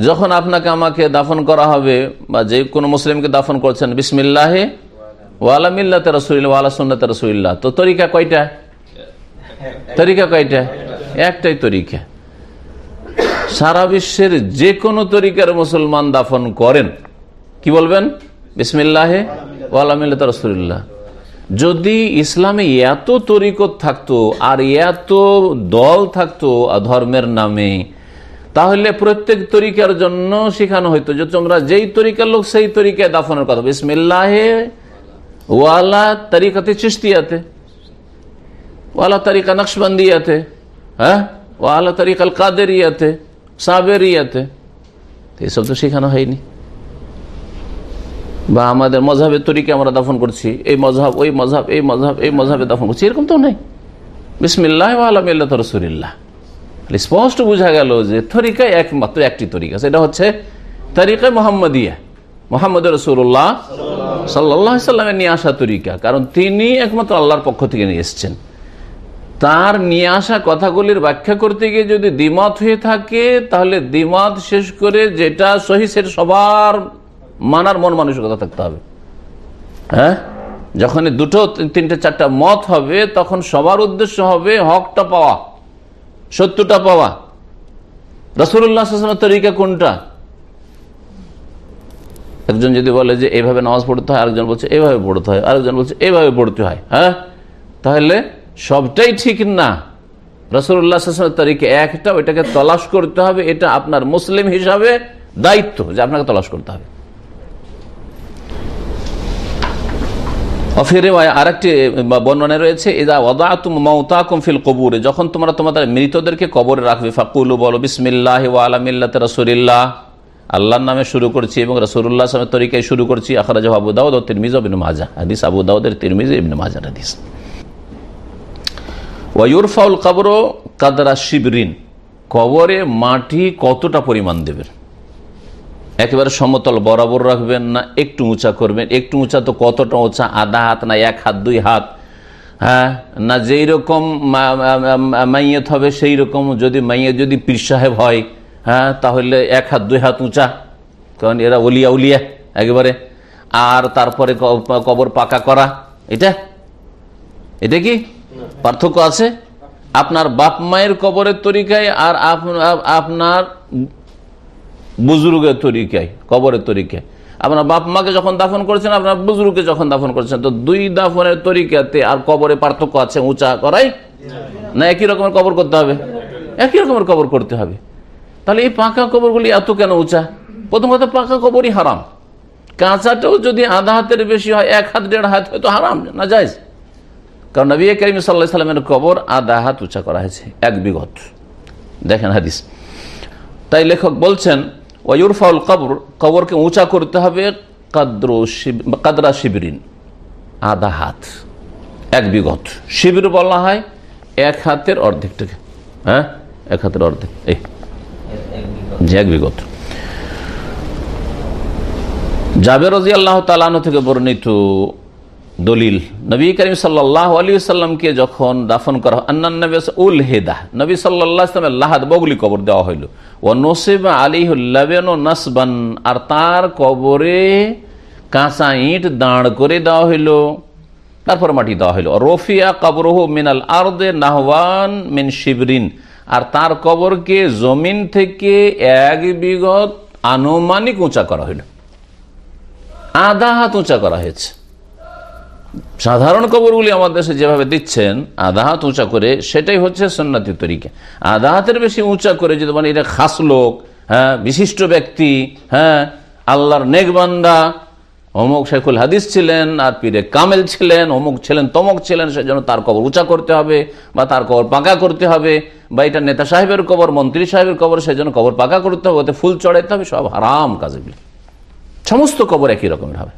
যখন আপনাকে আমাকে দাফন করা হবে বা যে কোনো মুসলিমকে দাফন করছেন, বিসমিল্লাহে ওয়ালা মিল্লাতে রসুল্লাহ ওয়ালা সুন্নাতে রসুল্লাহ তো তরিকা কয়টা? তরিকা কয়টা? একটাই তরিকা। সারা বিশ্বের যে কোনো তরিকার মুসলমান দাফন করেন। কি বলবেন? বিসমিল্লাহে ওয়ালা মিল্লাতে রসুল্লাহ যদি ইসলামে এত তরিকত থাকতো আর এত দল থাকতো ধর্মের নামে, তাহলে প্রত্যেক তরিকার জন্য শেখানো হইতো যে তোমরা যেই তরিকার লোক সেই তরিকায় দাফনের কথা। বিসমিল্লাহে ওয়ালা তরিকাতে চিস্তিয়াতে ওয়ালা তরিকা নকশবন্দিয়াতে হ্যাঁ? ওয়ালা তরিকাল কাদেরিয়াতে, সাবেরিয়াতে। এসব তো শেখানো হয়নি। বা আমাদের মজাবের তরিকে আমরা দাফন করছি, এই মজাব ওই মজাব এই মজাব এই মজাবে দাফন করছি, এরকম তো নেই। বিসমিল্লাহ আলমিল্লা রসুলিল্লাহ। স্পষ্ট বোঝা গেল যে তরিকা একমাত্র একটি তরিকা, সেটা হচ্ছে তরিকা মোহাম্মদিয়া। মোহাম্মদ রসুল্লাহ সাল্লাহ সাল্লামের নিয়ে আসা তরিকা, কারণ তিনি একমাত্র আল্লাহর পক্ষ থেকে নিয়ে এসছেন। তার নিয়ে আসা কথাগুলির ব্যাখ্যা করতে গিয়ে যদি দ্বিমত হয়ে থাকে, তাহলে দ্বিমত শেষ করে যেটা সহি সবার মানার মন মানসিকতা থাকতে হবে। হ্যাঁ? যখন দুটো, তিনটে, চারটা মত হবে, তখন সবার উদ্দেশ্য হবে হকটা পাওয়া, সত্যটা পাওয়া। রসুল্লাহ তরিকা কোনটা? একজন যদি বলে যে, এইভাবে নামাজ পড়তে হয়, আরেকজন বলছে, এইভাবে পড়তে হয়, আরেকজন বলছে, এইভাবে পড়তে হয় হ্যাঁ? তাহলে সবটাই ঠিক না। রসুল্লাহ তরিকা একটা, ওইটাকে তলাশ করতে হবে, এটা আপনার মুসলিম হিসাবে দায়িত্ব যে আপনাকে তলাশ করতে হবে। অফিরে আরেকটি বর্ণনা রয়েছে এদা ওদাতুম মাউতাকুম কবুরে যখন তোমরা তোমাদের মৃতদেরকে কবরে রাখবে, ফাকুলু বলো, বিসমিল্লাহ আলমিল্লাহ রসুলিল্লাহ আল্লাহর নামে শুরু করছি এবং রসুল্লাহ তরিকায় শুরু করছি আখরাজ আবু দাউদ ও তিরমিজ ইবনে মাজা হাদিস আবু দাউদের তিরমিজ ইবনে মাজার হাদিস। ওয়ুরফাউল কবর কাদরা শিবরিন। কবরে মাটি কতটা পরিমাণ দেবেন? একেবারে সমতল বরাবর রাখবেন না, একটু উঁচা করবেন। একটু উঁচা তো কতটা উঁচা? আধা হাত না এক হাত, দুই হাত? হ্যাঁ? না যেই রকম মাইয়েত হবে সেই রকম যদি মাইয়ে যদি পীর সাহেব হয় হ্যাঁ? তাহলে এক হাত, দুই হাত উঁচা। কারণ এরা উলিয়া উলিয়া একেবারে। আর তারপরে কবর পাকা করা। এটা? এটা কি? পার্থক্য আছে? আপনার বাপ মায়ের কবরের তরিকায় আর আপনার বুজুর্গের তরিকায়, কবরের তরিকায়। আপনার বাপ মাকে যখন দাফন করেছেন, আপনার বুজুর্গকে যখন দাফন করেছেন, তো দুই দাফনের তরিকাতে আর কবরে পার্থক্য আছে, উঁচা করাই? না একই রকমের কবর করতে হবে? একই রকমের কবর করতে হবে। তাহলে এই পাকা কবরগুলি এত কেন উঁচা? প্রথম কথা পাকা কবরই হারাম। কাঁচাটাও যদি আধা হাতের বেশি হয়, এক হাত, দেড় হাত, হয়তো হারাম, না যায় কারণ নবী করিম সাল্লাহ সাল্লামের কবর আধা হাত উঁচা করা হয়েছে, এক বিগত। দেখেন হাদিস। তাই লেখক বলছেন ওয়ুরফাউল কবর, কবরকে উঁচা করতে হবে কাদ্র কাদরা শিবিরিন, আধা হাত, এক বিগত। শিবির বলা হয় এক হাতের অর্ধেকটাকে হ্যাঁ? এক হাতের অর্ধেক, এই, যে এক বিগত। জাবের রাজি আল্লাহ তালানো থেকে বর্ণিত দলিল। নবী করিম সাল্লাহ আলী সাল্লামকে যখন দাফন করা আন্নান নবী উল হেদা। নবী সাল্লাহ লাহাদ বগলি কবর দেওয়া হইল। ও নসিব ও নাসবান। আর তার কবরে কাঁচা ইট দাঁড় করে দেওয়া হইল। তারপর মাটি দেওয়া হইল। রফিয়া কবরহ মিনাল আরদে নাহওয়ান মিন শিবরিন। আর তার কবরকে জমিন থেকে এক বিগত আনুমানিক উঁচা করা হইল। আধা হাত উঁচা করা হয়েছে। সাধারণ কবরগুলি আমাদের দেশে যেভাবে দিচ্ছেন আধা হাত উঁচা করে, সেটাই হচ্ছে সন্ন্যাতি তরিকা। আধা হাতের বেশি উঁচা করে যদি মানে এটা খাস লোক হ্যাঁ বিশিষ্ট ব্যক্তি হ্যাঁ আল্লাহর নেকবান্দা, অমুক শেখুল হাদিস ছিলেন, আর পীরে কামেল ছিলেন, অমুক ছিলেন, তমক ছিলেন, সেজন্য তার কবর উঁচা করতে হবে, বা তার কবর পাকা করতে হবে, বা এটা নেতা সাহেবের কবর, মন্ত্রী সাহেবের কবর, সেজন্য কবর পাকা করতে হবে, ওতে ফুল চড়াইতে হবে, সব হারাম কাজগুলি। সমস্ত কবর একই রকমের হবে।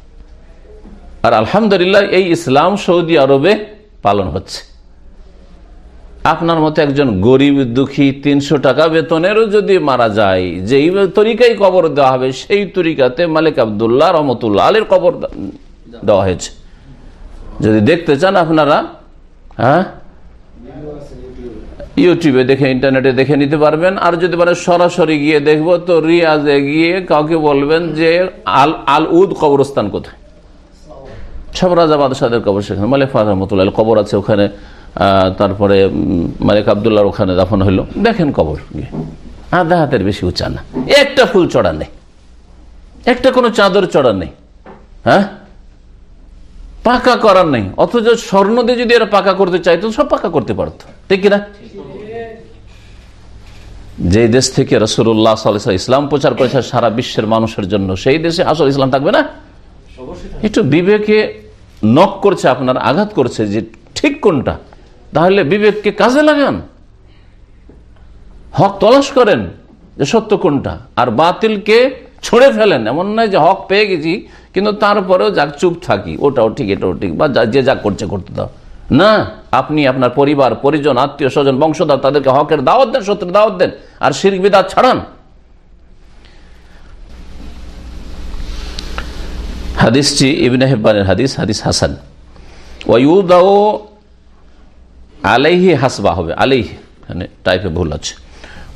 আর আলহামদুলিল্লাহ এই ইসলাম সৌদি আরবে পালন হচ্ছে। আপনার মতো একজন গরিব, দুঃখী, তিনশো টাকা বেতনেরও যদি মারা যায়, যেই তরিকাই কবর দেওয়া হবে, সেই তরিকাতে মালিক আবদুল্লাহ রহমতুল্লাহ আলীর কবর দেওয়া হয়েছে। যদি দেখতে চান আপনারা হ্যাঁ? ইউটিউবে দেখে, ইন্টারনেটে দেখে নিতে পারবেন। আর যদি মানে সরাসরি গিয়ে দেখব, তো রিয়াজে গিয়ে কাউকে বলবেন যে আল আল উদ কবরস্থান কোথায়? সব রাজা বাদশাহের কবর সেখানে মালিক রহমতুল্লাহ কবর আছে ওখানে তারপরে মালিক আবদুল্লাহর ওখানে দাফন হইল। দেখেন কবর আধা হাতের বেশি উঁচা না। একটা ফুল চড়া নেই। একটা কোনো চাদর চড়া নেই। হ্যাঁ? পাকা করার নেই। অথচ স্বর্ণ দিয়ে যদি এরা পাকা করতে চাইতো, সব পাকা করতে পারতো। ঠিক কিনা? যে দেশ থেকে রসুল্লাহ ইসলাম প্রচার করেছে, সারা বিশ্বের মানুষের জন্য, সেই দেশে আসল ইসলাম থাকবে না? একটু বিবেকে নক করছে, আপনার আঘাত করছে যে ঠিক কোনটা? তাহলে বিবেককে কাজে লাগান। হক তলাশ করেন যে সত্য কোনটা, আর বাতিলকে ছড়ে ফেলেন। এমন নয় যে হক পেয়ে গেছি, কিন্তু তারপরেও যাক, চুপ থাকি। ওটাও ঠিক, এটাও ঠিক, বা যে যা করছে, করতে দাও। না, আপনি আপনার পরিবার, পরিজন, আত্মীয় স্বজন, বংশধর, তাদেরকে হকের দাওয়াত দেন, সত্যের দাওয়াত দেন, আর শির বিদাত ছাড়ান। হাদিসটি ইবনে হেব্বানের হাদিস হাদিস হাসান। ওয়ুদাও আলাইহি হাসবা হবে, আলাইহি মানে টাইপে ভুল আছে।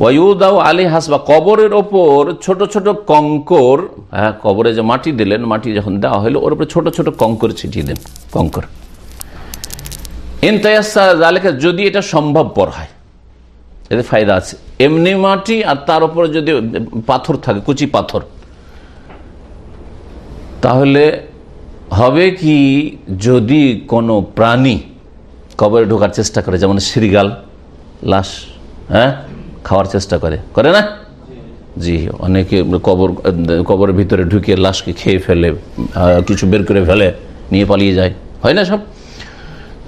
ওয়ুদাও আলি হাসবা, কবরের ওপর ছোট ছোট কঙ্কর হ্যাঁ কবরে যে মাটি দিলেন, মাটি যখন দেওয়া হলো ওর উপরে ছোট ছোট কঙ্কর ছিটিয়ে দেন, কঙ্কর। এনতায়াসা যদি এটা সম্ভবপর হয়, এতে ফায়দা আছে। এমনি মাটি আর তার উপরে যদি পাথর থাকে, কুচি পাথর তাহলে হবে কি যদি কোনো প্রাণী কবরে ঢোকার চেষ্টা করে, যেমন শ্রীগাল লাশ হ্যাঁ? খাওয়ার চেষ্টা করে। করে না? জি, অনেকে কবর, কবরের ভিতরে ঢুকিয়ে লাশকে খেয়ে ফেলে কিছু বের করে ফেলে, নিয়ে পালিয়ে যায়। হয় না সব?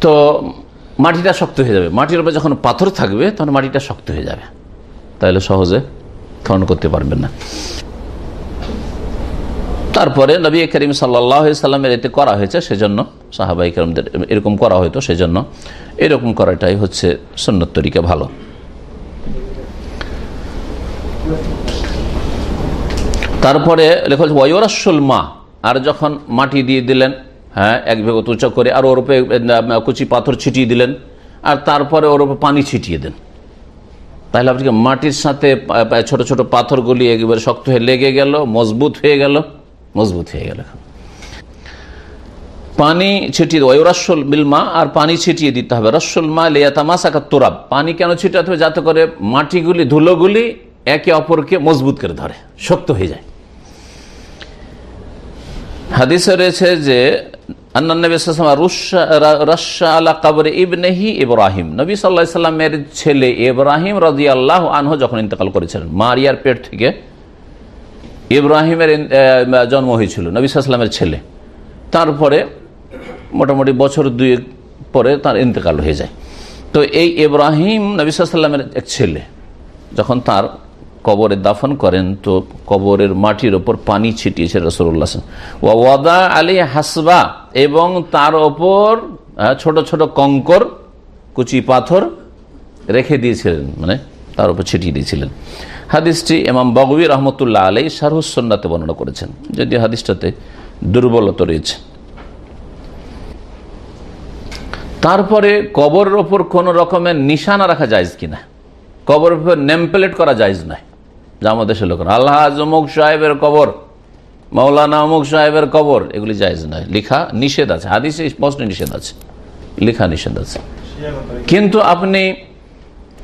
তো মাটিটা শক্ত হয়ে যাবে। মাটির উপরে যখন পাথর থাকবে, তখন মাটিটা শক্ত হয়ে যাবে। তাহলে সহজে খনন করতে পারবেন না। তারপরে নবী করিম সাল্লামের এতে করা হয়েছে, সেজন্য সাহাবাই করিমদের এরকম করা হয়তো, সেজন্য এরকম করাটাই হচ্ছে সন্ন্যত তরিকা ভালো। তারপরে লেখা হচ্ছে ওয়রাসুল মা আর যখন মাটি দিয়ে দিলেন হ্যাঁ এক ভেগত উঁচা করে, আর ওর উপরে কুচি পাথর ছিটিয়ে দিলেন, আর তারপরে ওর উপরে পানি ছিটিয়ে দেন। তাহলে আপনি মাটির সাথে ছোট ছোট পাথরগুলি একবারে শক্ত হয়ে লেগে গেল, মজবুত হয়ে গেল? মজবুত হয়ে গেল। পানি ছিটিয়ে ওই রসল বিলমা আর পানি ছিটিয়ে দিতে হবে। রসল মা লেয়াতামা সাকা তোরাব, পানি কেন ছিটাতে হবে? যাতে করে মাটিগুলি, ধুলোগুলি একে অপরকে মজবুত করে ধরে, শক্ত হয়ে যায়। হাদিসে রয়েছে যে ইব্রাহিম। নবী সাল্লামের ছেলে ইব্রাহিম রাজি আল্লাহ আনহ যখন ইন্তকাল করেছিলেন, মারিয়ার পেট থেকে ইব্রাহিমের জন্ম হয়েছিল, নবী সাল্লামের ছেলে। তারপরে মোটামুটি বছর দুই পরে তার ইন্তকাল হয়ে যায়। তো এই ইব্রাহিম নবী সাল্লামের এক ছেলে, যখন তার কবরে দাফন করেন, তো কবরের মাটির ওপর পানি ছিটিয়েছে রসুল্লাহ ওয়াদা আলী হাসবা এবং তার ওপর ছোট ছোট কঙ্কর, কুচি পাথর রেখে দিয়েছিলেন মানে তার উপর ছিটিয়ে দিয়েছিলেন। হাদিসটি এমাম বগবী রহমতুল্লাহ আলাই শারহুসন্নাতে বর্ণনা করেছেন যদি হাদিসটাতে দুর্বলতা রয়েছে। তারপরে কবরের ওপর কোন রকমের নিশানা রাখা যায় কিনা? কবরের উপর নেমপ্লেট করা যায় নয়, যা আমাদের দেশের লোকের। আল্লাহ অমুক সাহেবের কবর মৌলানা অমুক সাহেবের কবর, এগুলি জায়জ নয়। লিখা নিষেধ আছে, হাদিসে স্পষ্ট নিষেধ আছে, লিখা নিষেধ আছে। কিন্তু আপনি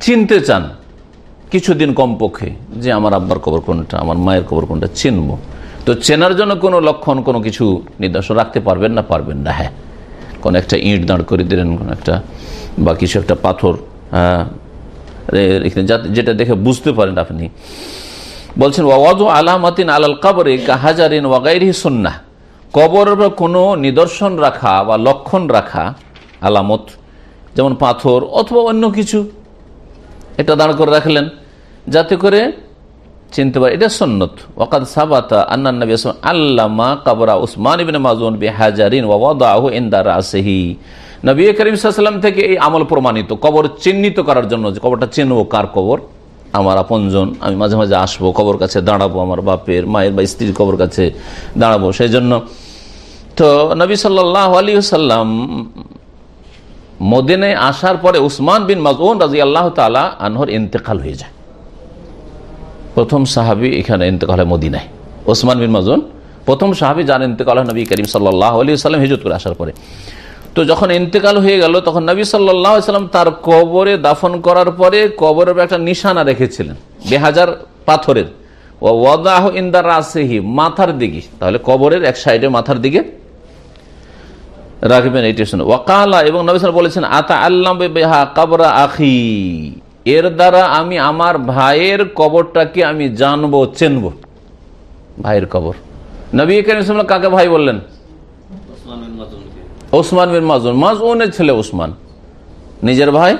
চিনতে চান কিছুদিন কমপক্ষে যে আমার আব্বার কবর কোনটা, আমার মায়ের কবর কোনটা চিনবো। তো চেনার জন্য কোনো লক্ষণ, কোনো কিছু নিদর্শন রাখতে পারবেন না? পারবেন না হ্যাঁ। কোনো একটা ইঁট দাঁড় করে দিলেন, কোনো একটা বা কিছু একটা পাথর হ্যাঁ। যেটা দেখে বুঝতে পারেন আপনি। বলছেন ওয়াজ আলামাতিন আলাল কাবরে কাহাজারিন ওয়াগাইরি সন্না কবরের কোনো নিদর্শন রাখা বা লক্ষণ রাখা, আলামত, যেমন পাথর অথবা অন্য কিছু এটা দাঁড় করে রাখলেন যাতে করে চিনতে পারে। এটা সন্নত। ওকাদ সাবাতা আন্না নবী আল্লামা কাবরা উসমান ইবিন মাজুন বেহাজারিন ওয়াদাহু ইনদার আসেহি নবী করিম সাল্লাম থেকে এই আমল প্রমাণিত, কবর চিহ্নিত করার জন্য যে কবরটা চিনবো কার কবর? আমার আপনজন, আমি মাঝে মাঝে আসব, কবর কাছে দাঁড়াবো, আমার বাপের, মায়ের বা স্ত্রীর কবর কাছে দাঁড়াবো সেই জন্য তো নবী সাল্লাহ আলী সাল্লাম মদিনে আসার পরে উসমান বিন মাজুন রাজি আল্লাহ তালা আনহর ইন্তেকাল হয়ে যায়। প্রথম সাহাবি এখানে ইন্তেকাল হয় মদিনায়। ওসমান বিন মাজুন প্রথম সাহাবি যার ইন্তেকাল হয় নবী করিম সাল্লাহ আলী সাল্লাম হিজুত করে আসার পরে। তো যখন ইন্তেকাল হয়ে গেল, তখন নবী সাল্লাহ সাল্লাম তার কবরে দাফন করার পরে কবরের একটা নিশানা রেখেছিলেন, বেহাজার পাথরের। ওয়াদাহ ইন্দার রাসেহি, মাথার দিকে। তাহলে কবরের এক সাইডে মাথার দিকে রাখবেন, এটি শুনে। ওয়াকালা, এবং নবী সাল বলেছেন আতা আল্লাহ বেহা কাবরা আখি। এর দ্বারা আমি আমার ভাইয়ের কবরটাকে আমি জানব, চেনব। ভাইয়ের কবর। নবী কাকে ভাই বললেন? ওসমান বিন মাজুন মাজুনের ছেলে ওসমান। নিজের ভাই?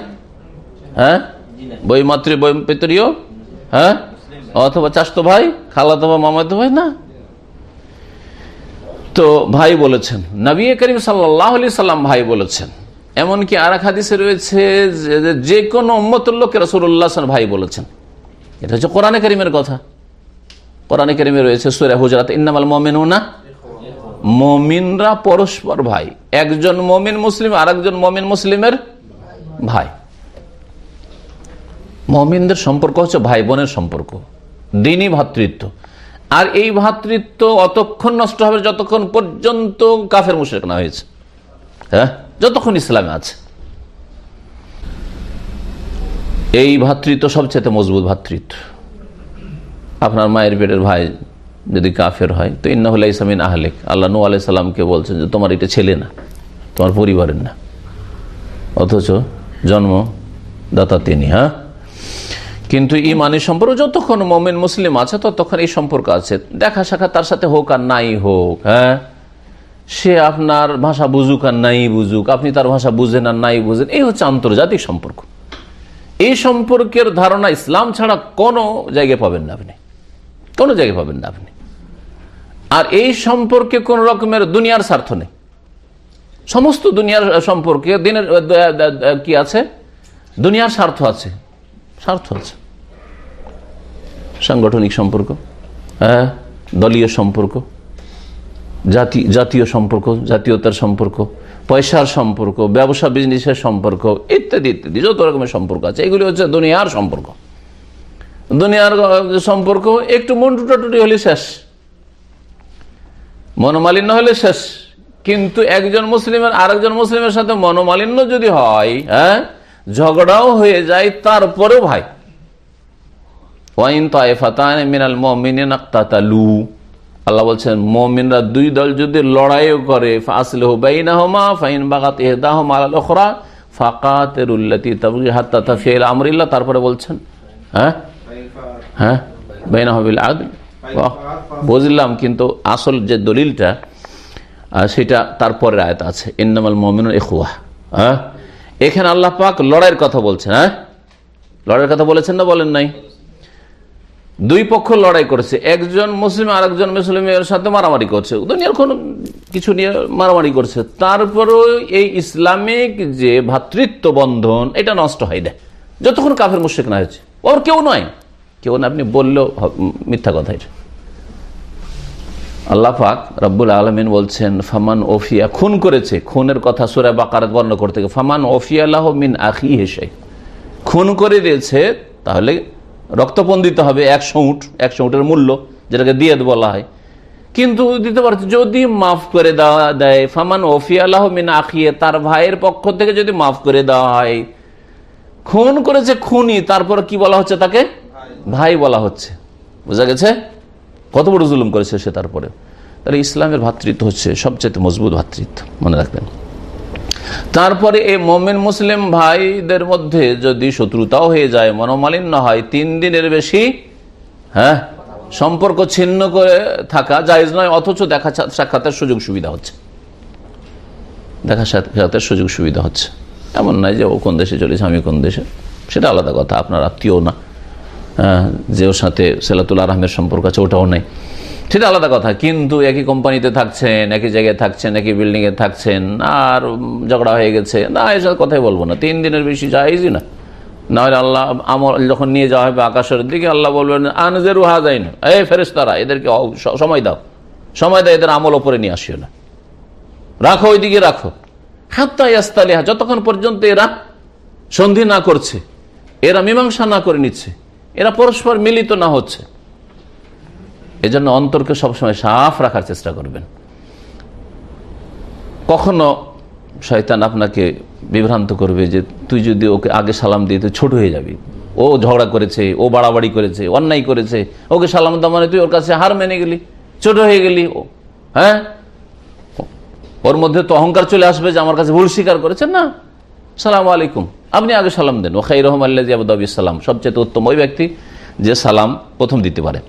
হ্যাঁ? বই মাতৃ বই পিতরীয় হ্যাঁ? অথবা চাষতো ভাই? খালাতো ভাই, মামাতো ভাই? না? তো ভাই বলেছেন, নবী করিম সাল্লাহ আলি সাল্লাম ভাই বলেছেন। এমনকি আর এক হাদিসে রয়েছে যে কোনো উম্মতুল লোক রসুল্লাহ ভাই বলেছেন। এটা হচ্ছে কোরআনে করিমের কথা। কোরআনে করিমে রয়েছে সুরে হুজরাত, ইন্নামাল মমিনুনা মমিনরা পরস্পর ভাই। একজন মমিন মুসলিম আর একজন মমিন মুসলিমের ভাই। মমিনদের সম্পর্ক হচ্ছে ভাই বোনের সম্পর্ক, দিনই ভাতৃত্ব। আর এই ভাতৃত্ব অতক্ষণ নষ্ট হবে যতক্ষণ পর্যন্ত কাফের মুশেক না হয়েছে। হ্যাঁ? যতক্ষণ ইসলামে আছে। এই ভাতৃত্ব সবচেয়ে মজবুত ভাতৃত্ব। আপনার মায়ের পেটের ভাই যদি কাফের হয়, তো ইন্নাহুল্লাহ ইসলামিন আহলেক। আল্লাহ নু আলাই সাল্লামকে বলছেন যে, তোমার এটা ছেলে না, তোমার পরিবারের না। অথচ জন্ম দাতা তিনি হ্যাঁ? কিন্তু ইমানের সম্পর্ক, যতক্ষণ মোমেন মুসলিম আছে, ততক্ষণ এই সম্পর্ক আছে। দেখা সাক্ষাৎ তার সাথে হোক আর নাই হোক হ্যাঁ? সে আপনার ভাষা বুঝুক আর নাই বুঝুক, আপনি তার ভাষা বুঝেন আর নাই বুঝেন, এই হচ্ছে আন্তর্জাতিক সম্পর্ক। এই সম্পর্কের ধারণা ইসলাম ছাড়া কোনো জায়গায় পাবেন না আপনি। কোনো জায়গায় পাবেন না আপনি। আর এই সম্পর্কে কোন রকমের দুনিয়ার স্বার্থ নেই। সমস্ত দুনিয়ার সম্পর্কে দিনের কি আছে? দুনিয়ার স্বার্থ আছে। স্বার্থ আছে। সাংগঠনিক সম্পর্ক হ্যাঁ দলীয় সম্পর্ক, জাতি, জাতীয় সম্পর্ক, জাতীয়তার সম্পর্ক, পয়সার সম্পর্ক, ব্যবসা বিজনেসের সম্পর্ক, ইত্যাদি ইত্যাদি, যত রকমের সম্পর্ক আছে। এগুলি হচ্ছে দুনিয়ার সম্পর্ক। দুনিয়ার সম্পর্ক একটু মন টুটাটুটি হলে শেষ। মনোমালিন্য হলে শেষ। কিন্তু একজন মুসলিমের, আরেকজন মুসলিমের সাথে মনোমালিন্য যদি হয় হ্যাঁ ঝগড়াও হয়ে যায় তারপরেও ভাই। ওয়াইন তাইফাতান মিনাল মুমিনিন আক্তাতালু আল্লাহ বলছেন, মমিনরা দুই দল যদি লড়াইও করে আসলে বাইনাহমা, ফাইন বাগাত ইহদাহমা আল ওখরা ফাকাতের উল্লাতি তাবগি হাত্তা তাফিয়াল আমরিল্লাহ, তারপরে বলছেন হ্যাঁ? হ্যাঁ? বাইনা হবিল আদ বুঝলাম, কিন্তু আসল যে দলিলটা সেটা তারপরের আয়ত আছে। ইন্নামাল মমিন এখুয়া হ্যাঁ? এখানে আল্লাহ পাক লড়াইয়ের কথা বলছেন হ্যাঁ? লড়াইয়ের কথা বলেছেন না বলেন নাই? দুই পক্ষ লড়াই করেছে, একজন মুসলিম আর একজন মুসলিমের সাথে মারামারি করছে। দুনিয়ার কোন কিছু নিয়ে মারামারি করছে। তারপরেও এই ইসলামিক যে ভাতৃত্ব বন্ধন এটা নষ্ট হয় না। যতক্ষণ কাফের মুশেক না হয়েছে, ওর কেউ নয়। কেউ না, আপনি বললেও মিথ্যা কথা এটা। আল্লাহ পাক রব্বুল আলমিন বলছেন, ফামান ওফিয়া, খুন করেছে। খুনের কথা সুরে বাকারাত বর্ণ করতে ফামান ওফিয়া আল্লাহ মিন আখি হেসে খুন করে দিয়েছে, তাহলে রক্তপণ দিতে হবে একশো উঠ একশো উঠের মূল্য, যেটাকে দিয়ে বলা হয়। কিন্তু দিতে পারছে, যদি মাফ করে দেওয়া দেয়, ফামান ওফিয়া আল্লাহ মিন আখিয়ে তার ভাইয়ের পক্ষ থেকে যদি মাফ করে দেওয়া হয়। খুন করেছে খুনি, তারপর কি বলা হচ্ছে তাকে? ভাই বলা হচ্ছে। বোঝা গেছে? কত বড় জুলুম করেছে সে তারপরে? তাহলে ইসলামের ভাতৃত্ব হচ্ছে সবচেয়ে মজবুত ভাতৃত্ব, মনে রাখবেন। তারপরে এই মোমেন মুসলিম ভাইদের মধ্যে যদি শত্রুতাও হয়ে যায়, মনোমালিন্য হয়, তিন দিনের বেশি হ্যাঁ সম্পর্ক ছিন্ন করে থাকা জায়জ নয়, অথচ দেখা সাক্ষাতের সুযোগ সুবিধা হচ্ছে। দেখা সাক্ষাতের সুযোগ সুবিধা হচ্ছে। এমন নয় যে ও কোন দেশে চলেছে, আমি কোন দেশে? সেটা আলাদা কথা, আপনার আত্মীয় না। যে ওর সাথে সেলাতুল আহমের সম্পর্ক আছে, ওটাও নেই। সেটা আলাদা কথা, কিন্তু একই কোম্পানিতে থাকছেন, একই জায়গায় থাকছেন, একই বিল্ডিংয়ে থাকছেন, আর ঝগড়া হয়ে গেছে, না, এসব কথাই বলব না। তিন দিনের বেশি যাইজই না না। হলে আল্লাহ আমল যখন নিয়ে যাওয়া হবে আকাশের দিকে, আল্লাহ বলবেন, আনজের উহা যায় না এই ফেরেস তারা এদেরকে সময় দাও। সময় দাও, এদের আমল ওপরে নিয়ে আসিও না। রাখো, ওইদিকে রাখো। হাত্তাই আস্তালিহা যতক্ষণ পর্যন্ত এরা সন্ধি না করছে, এরা মীমাংসা না করে নিচ্ছে এরা পরস্পর মিলিত না হচ্ছে। এজন্য অন্তরকে সবসময় সাফ রাখার চেষ্টা করবেন। কখনো শয়তান আপনাকে বিভ্রান্ত করবে যে, তুই যদি ওকে আগে সালাম দিয়ে, তুই ছোট হয়ে যাবি। ও ঝগড়া করেছে, ও বাড়াবাড়ি করেছে, অন্যায় করেছে, ওকে সালাম দাও মানে তুই ওর কাছে হার মেনে গেলি, ছোট হয়ে গেলি, ও হ্যাঁ? ওর মধ্যে তো অহংকার চলে আসবে যে, আমার কাছে ভুল স্বীকার করেছেন না? সালাম আলাইকুম। আপনি আগে সালাম দেন। ও খাই রহম আল্লাহ আবুদাবি সালাম। সবচেয়ে উত্তম ওই ব্যক্তি যে সালাম প্রথম দিতে পারে।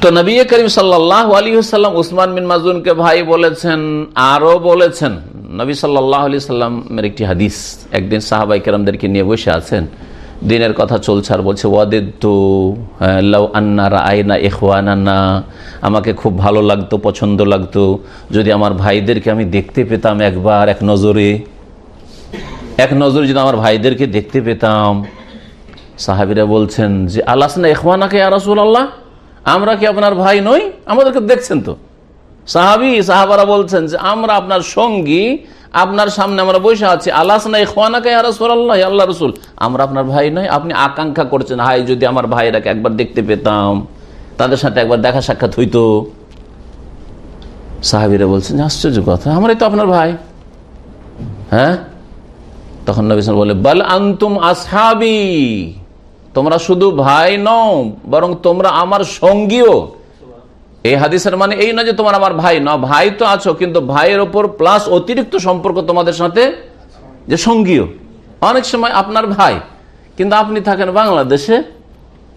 তো নবী করিম সাল্লাহ আলী সাল্লাম উসমান বিন মাজুনকে ভাই বলেছেন আরও বলেছেন। নবী সাল্লাহ আলি সাল্লামের একটি হাদিস। একদিন সাহাবাই কেরামদেরকে নিয়ে বসে আছেন। দিনের কথা চলছে আর বলছে ওয়াদিদ্দু আয়না এখওয়ানা আমাকে খুব ভালো লাগতো, পছন্দ লাগতো। যদি আমার ভাইদেরকে আমি দেখতে পেতাম একবার এক নজরে এক নজরে যদি আমার ভাইদেরকে দেখতে পেতাম, সাহাবিরা বলছেন যে, আল্লাহ এখওয়ানাকে আরসুল আল্লাহ আমরা কি আপনার ভাই নই? আমাদেরকে দেখছেন তো। সাহাবি, সাহাবারা বলছেন যে, আমরা আপনার সঙ্গী, আপনার সামনে আমরা বসে আছি। আল্লাহ আল্লাহ আল্লাহ রসুল। আমরা আপনার ভাই নই। আপনি আকাঙ্ক্ষা করছেন, হাই, যদি আমার ভাইরাকে একবার দেখতে পেতাম, তাদের সাথে একবার দেখা সাক্ষাৎ হইতো। সাহাবিরা বলছেন, আশ্চর্য কথা, আমরাই তো আপনার ভাই। হ্যাঁ? তখন নবী বলে, বল আন্তুম আসহাবি, তোমরা শুধু ভাই নও, বরং তোমরা আমার সঙ্গীও। এই হাদিসের মানে এই না যে তোমার আমার ভাই, না, ভাই তো আছো, কিন্তু ভাইয়ের ওপর প্লাস অতিরিক্ত সম্পর্ক তোমাদের সাথে যে সঙ্গীও। অনেক সময় আপনার ভাই, কিন্তু আপনি থাকেন বাংলাদেশে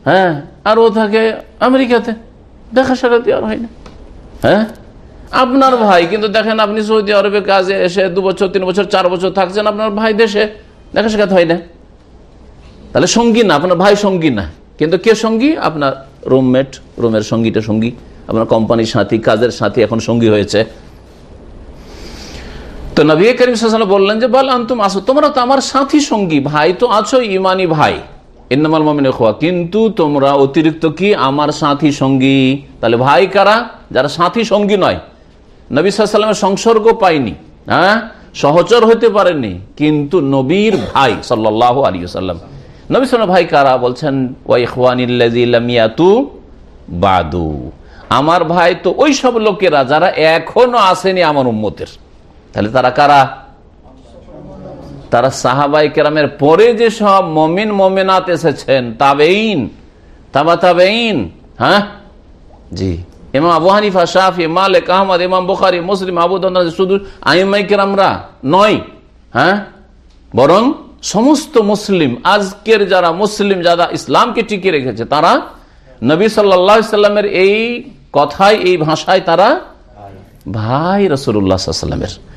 হ্যাঁ আর ও থাকে আমেরিকাতে। দেখা সাক্ষাৎ আর হয় না। হ্যাঁ? আপনার ভাই, কিন্তু দেখেন আপনি সৌদি আরবে কাজে এসে দু বছর, তিন বছর, চার বছর থাকছেন, আপনার ভাই দেশে দেখা সাক্ষাৎ হয় না। তাহলে সঙ্গী না, আপনার ভাই সঙ্গী না। কিন্তু কে সঙ্গী? আপনার রুমমেট রুমের সঙ্গীটা সঙ্গী। আপনার কোম্পানির সাথী, কাজের সাথী এখন সঙ্গী হয়েছে। তো নবী করিম বললেন যে, বল আন্তুম আসো তোমরা তো আমার সাথী সঙ্গী, ভাই তো আছো ইমানি ভাই। ইন্নামাল মমিনে খোয়া কিন্তু তোমরা অতিরিক্ত কি? আমার সাথী সঙ্গী। তাহলে ভাই কারা? যারা সাথী সঙ্গী নয়। নবী সাল্লামের সংসর্গ পাইনি হ্যাঁ? সহচর হইতে পারেনি কিন্তু নবীর ভাই সাল্লাহ আলী সাল্লাম নবী সাল্লাম ভাই কারা? বলছেন ওয়াইখানিয়াতু বাদু। আমার ভাই তো ওই সব লোকেরা যারা এখনও আসেনি আমার উম্মতের। তাহলে তারা কারা? তারা সাহাবাই কেরামের পরে যে সব মমিন, মমিনাত এসেছেন তাবেইন তাবা তাবেইন হ্যাঁ? জি। ইমাম আবু হানিফা শাহি মালিক, আহমদ, ইমাম বুখারি, মুসলিম, আবু শুধু আইমাই কেরামরা নয় হ্যাঁ? বরং সমস্ত মুসলিম, আজকের যারা মুসলিম, যারা ইসলামকে টিকে রেখেছে, তারা নবী সাল্লা সাল্লামের এই কথায়, এই ভাষায় তারা ভাই সাল্লামের।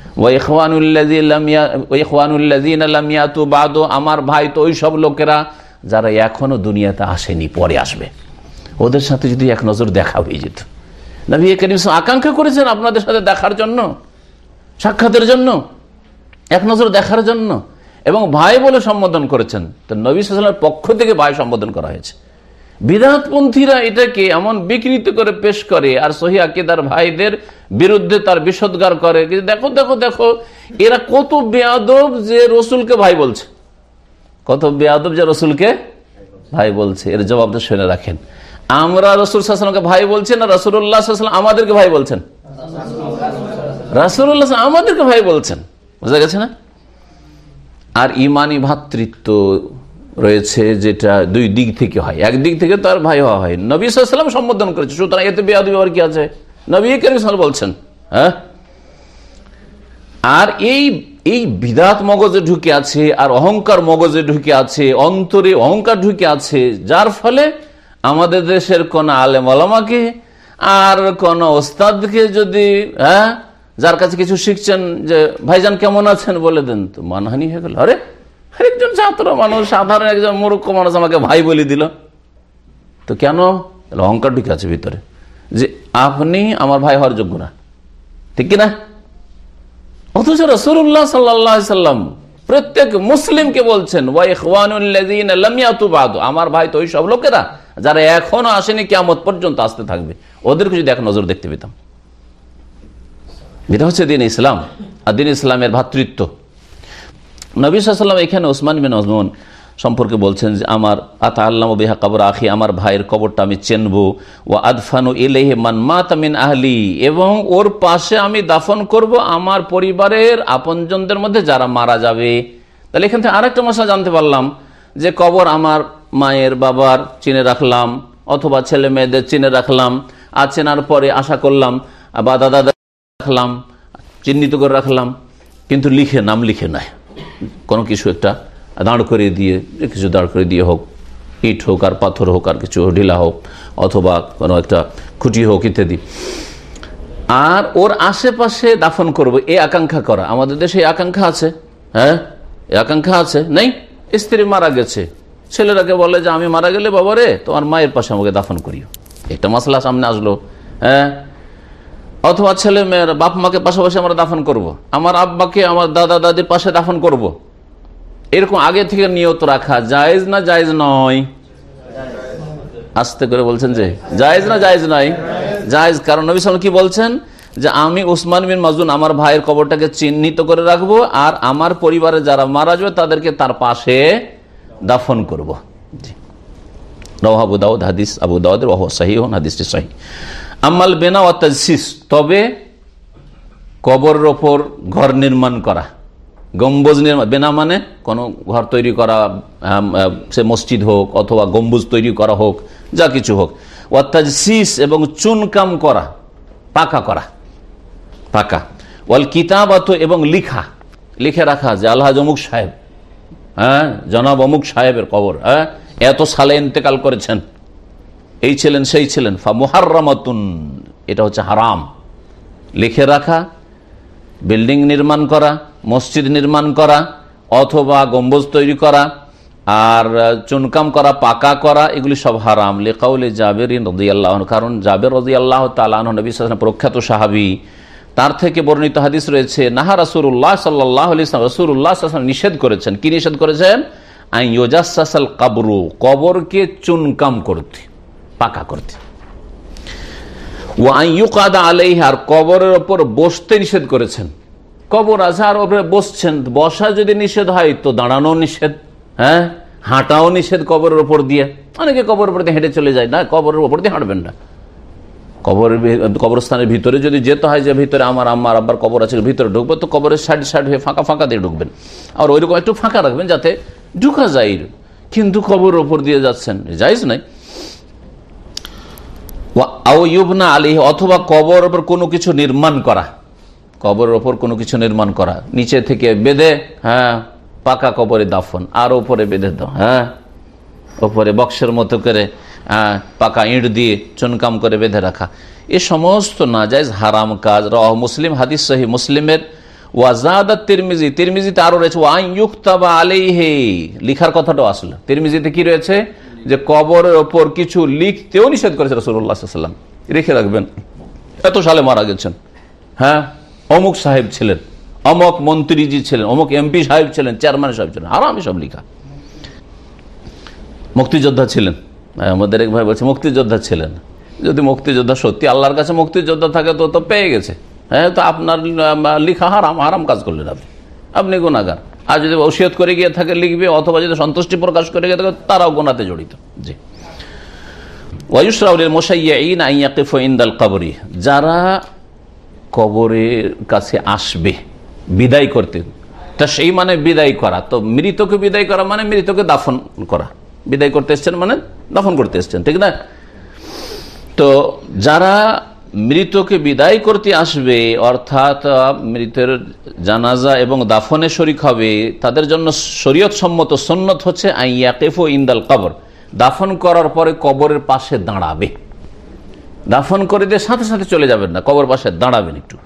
আমার ভাই তো ওই সব লোকেরা, যারা এখনও দুনিয়াতে আসেনি, পরে আসবে। ওদের সাথে যদি এক নজর দেখা হয়ে যেত। নবী করিম আকাঙ্ক্ষা করেছেন আপনাদের সাথে দেখার জন্য, সাক্ষাতের জন্য, এক নজর দেখার জন্য, এবং ভাই বলে সম্বোধন করেছেন। তো নবী সালামের পক্ষ থেকে ভাই সম্বোধন করা হয়েছে। বিরাটপন্থীরা এটাকে এমন বিকৃত করে পেশ করে, আর সহি আকিদার ভাইদের বিরুদ্ধে তার বিষদগার করে দেখো দেখো দেখো, এরা কত বেয়াদব যে রসুলকে ভাই বলছে। কত বেয়াদব যে রসুলকে ভাই বলছে। এর জবাবটা শুনে রাখেন। আমরা রসুল সাসলামকে ভাই বলছি না রসুল্লাহ আমাদেরকে ভাই বলছেন? রাসুল্লাহ আমাদেরকে ভাই বলছেন। বুঝা গেছে না? আর ইমানি ভাতৃত্ব রয়েছে যেটা দুই দিক থেকে হয়। একদিক থেকে তার ভাই হওয়া হয় নবী সাল্লাম সম্বোধন করেছে, সুতরাং এতে বেয়াদ ব্যবহার কি আছে? নবী করিম বলছেন হ্যাঁ? আর এই এই বিদাত মগজে ঢুকে আছে, আর অহংকার মগজে ঢুকে আছে, অন্তরে অহংকার ঢুকে আছে, যার ফলে আমাদের দেশের কোন আলেম আলামাকে আর কোন ওস্তাদকে যদি হ্যাঁ যার কাছে কিছু শিখছেন যে, ভাইজান কেমন আছেন? বলে দেন তো মানহানি হয়ে গেল। আরে একজন ছাত্র মানুষ, সাধারণ একজন মূর্খ মানুষ আমাকে ভাই বলে দিল। তো কেন? অহংকার ঢুকে আছে ভিতরে। যে আপনি আমার ভাই হওয়ার যোগ্য না। ঠিক কিনা? অথচ রসুল্লাহ সাল্লাম প্রত্যেক মুসলিমকে বলছেন আমার ভাই তো ওই সব লোকেরা। যারা এখনও আসেনি কেমত পর্যন্ত আসতে থাকবে। ওদেরকে যদি এক নজর দেখতে পেতাম। এটা হচ্ছে দিন ইসলাম। আর দিন ইসলামের ভাতৃত্ব। নবী সাল্লাম এখানে ওসমান বিন আজমন সম্পর্কে বলছেন যে, আমার আতা আল্লাহ বেহা কবর আখি, আমার ভাইয়ের কবরটা আমি চেনবো। ও আদফানু ইলেহে মান মাতামিন আহলি, এবং ওর পাশে আমি দাফন করব আমার পরিবারের আপনজনদের মধ্যে যারা মারা যাবে। তাহলে এখান থেকে আরেকটা মশলা জানতে পারলাম যে, কবর আমার মায়ের বাবার চিনে রাখলাম, অথবা ছেলে মেয়েদের চিনে রাখলাম আর চেনার পরে আশা করলাম, বা দাদা রাখলাম, চিহ্নিত করে রাখলাম, কিন্তু লিখে নাম লিখে নয় কোনো কিছু একটা দাঁড় করে দিয়ে, কিছু দাঁড় করে দিয়ে হোক, ইট হোক আর পাথর হোক আর কিছু ঢিলা হোক, অথবা কোনো একটা খুঁটি হোক ইত্যাদি। আর ওর আশেপাশে দাফন করব এই আকাঙ্ক্ষা করা। আমাদের দেশে আকাঙ্ক্ষা আছে হ্যাঁ? আকাঙ্ক্ষা আছে, নেই? স্ত্রী মারা গেছে। ছেলেরাকে বলে যে, আমি মারা গেলে বাবারে, তোমার মায়ের পাশে আমাকে দাফন করিও একটা মশলা সামনে আসলো হ্যাঁ অথবা ছেলে মেয়ের বাপ মাকে পাশাপাশি আমরা দাফন করব। আমার আব্বাকে আমার দাদা দাদির পাশে দাফন করব। এরকম আগে থেকে নিয়ত রাখা, জায়েজ না জায়েজ নয় আস্তে করে বলছেন যে, জায়েজ না জায়েজ নয় জায়েজ কারণ নবী সাল কি বলছেন যে, আমি উসমান বিন মাজুন আমার ভাইয়ের কবরটাকে চিহ্নিত করে রাখব, আর আমার পরিবারে যারা মারা যাবে তাদেরকে তার পাশে দাফন করব। আবু দাউদ, হাদিস আবু দাউদের সাহি হন হাদিসটি সাহি। আমাল বেনা ও তবে কবরের ওপর ঘর নির্মাণ করা। গম্বুজ নির্মাণ, বেনা মানে কোনো ঘর তৈরি করা সে মসজিদ হোক অথবা গম্বুজ তৈরি করা হোক, যা কিছু হোক। অর্থাৎ সিস এবং চুনকাম করা, পাকা করা, পাকা। ওয়াল কিতাবাত এবং লিখা, লিখে রাখা যে আল্লাহ অমুক সাহেব। হ্যাঁ? জনাব অমুক সাহেবের কবর হ্যাঁ? এত সালে ইন্তেকাল করেছেন। এই ছিলেন, সেই ছিলেন। ফা মুহার্রামাতুন, এটা হচ্ছে হারাম। লিখে রাখা, বিল্ডিং নির্মাণ করা, মসজিদ নির্মাণ করা, অথবা গম্বুজ তৈরি করা, আর চুনকাম করা, পাকা করা, এগুলি সব হারাম। লেখাউলি জাবের রদি আল্লাহ কারণ জাবের রদি আল্লাহ তালাহ নবী প্রখ্যাত সাহাবি তার থেকে বর্ণিত হাদিস রয়েছে, নাহা রাসুল্লাহ সাল্লাহ রসুল্লাহ নিষেধ করেছেন। কি নিষেধ করেছেন? আইজাসাল কাবরু, কবরকে চুনকাম করতে, পাকা করতে। ও আইয়ুকাদা আলাইহ আর কবরের ওপর বসতে নিষেদ করেছেন। কবর আছে ওপরে বসছেন, বসা যদি নিষেধ হয় তো দাঁড়ানো নিষেধ হ্যাঁ? হাঁটাও নিষেধ কবরের ওপর দিয়ে। অনেকে কবরের উপর দিয়ে হেঁটে চলে যায়, না, কবরের ওপর দিয়ে হাঁটবেন না। কবরের কবরস্থানের ভিতরে যদি যেতে হয় যে ভিতরে আমার আম্মার আব্বার কবর আছে, ভিতরে ঢুকবো, তো কবরের সাইড সাইড হয়ে ফাঁকা ফাঁকা দিয়ে ঢুকবেন। আর ওইরকম একটু ফাঁকা রাখবেন যাতে ঢুকা যায়। কিন্তু কবরের ওপর দিয়ে যাচ্ছেন যাইজ নাই ইউবনা আলী অথবা কবর ওপর কোনো কিছু নির্মাণ করা। কবরের ওপর কোনো কিছু নির্মাণ করা। নিচে থেকে বেঁধে হ্যাঁ পাকা কবরে দাফন। আর ওপরে বেঁধে দাও হ্যাঁ ওপরে বক্সের মতো করে পাকা ইঁট দিয়ে চুনকাম করে বেঁধে রাখা। এ সমস্ত নাজাইজ হারাম কাজ। রহ মুসলিম, হাদিস সহি মুসলিমের। তিরমিজি আরও রয়েছে কি রয়েছে? যে কবরের ওপর কিছু লিখতেও নিষেধ করেছে রেখে রাখবেন। এত সালে মারা গেছেন। হ্যাঁ অমুক সাহেব ছিলেন, অমক মন্ত্রীজি ছিলেন, অমুক এমপি সাহেব ছিলেন, চেয়ারম্যান সাহেব ছিলেন আরও আমি সব লিখা। মুক্তিযোদ্ধা ছিলেন। আমাদের এক ভাই বলছে, মুক্তিযোদ্ধা ছিলেন। যদি মুক্তিযোদ্ধা সত্যি আল্লাহর কাছে মুক্তিযোদ্ধা থাকে, তো তো পেয়ে গেছে। হ্যাঁ তো আপনার লিখা হারাম হারাম কাজ করলেন আপনি। আপনি গুণাগার আর যদি ওসিয়ত করে গিয়ে থাকে, লিখবে, অথবা যদি সন্তুষ্টি প্রকাশ করে গিয়ে থাকে, তারাও গোনাতে জড়িত। জি। কবরি। যারা কবরের কাছে আসবে, বিদায় করতে তা সেই মানে বিদায় করা। তো মৃতকে বিদায় করা মানে মৃতকে দাফন করা। বিদায় করতে এসছেন মানে দাফন করতে এসছেন, ঠিক না? তো যারা মৃতকে বিদায় করতে আসবে, অর্থাৎ মৃতের জানাজা এবং দাফনে শরিক হবে, তাদের জন্য শরীয়ত সম্মত সন্ন্যত হচ্ছে আইয়াকেফো ইন্দাল কবর। দাফন করার পরে কবরের পাশে দাঁড়াবে। দাফন করে দিয়ে সাথে সাথে চলে যাবেন না, কবর পাশে দাঁড়াবেন একটু।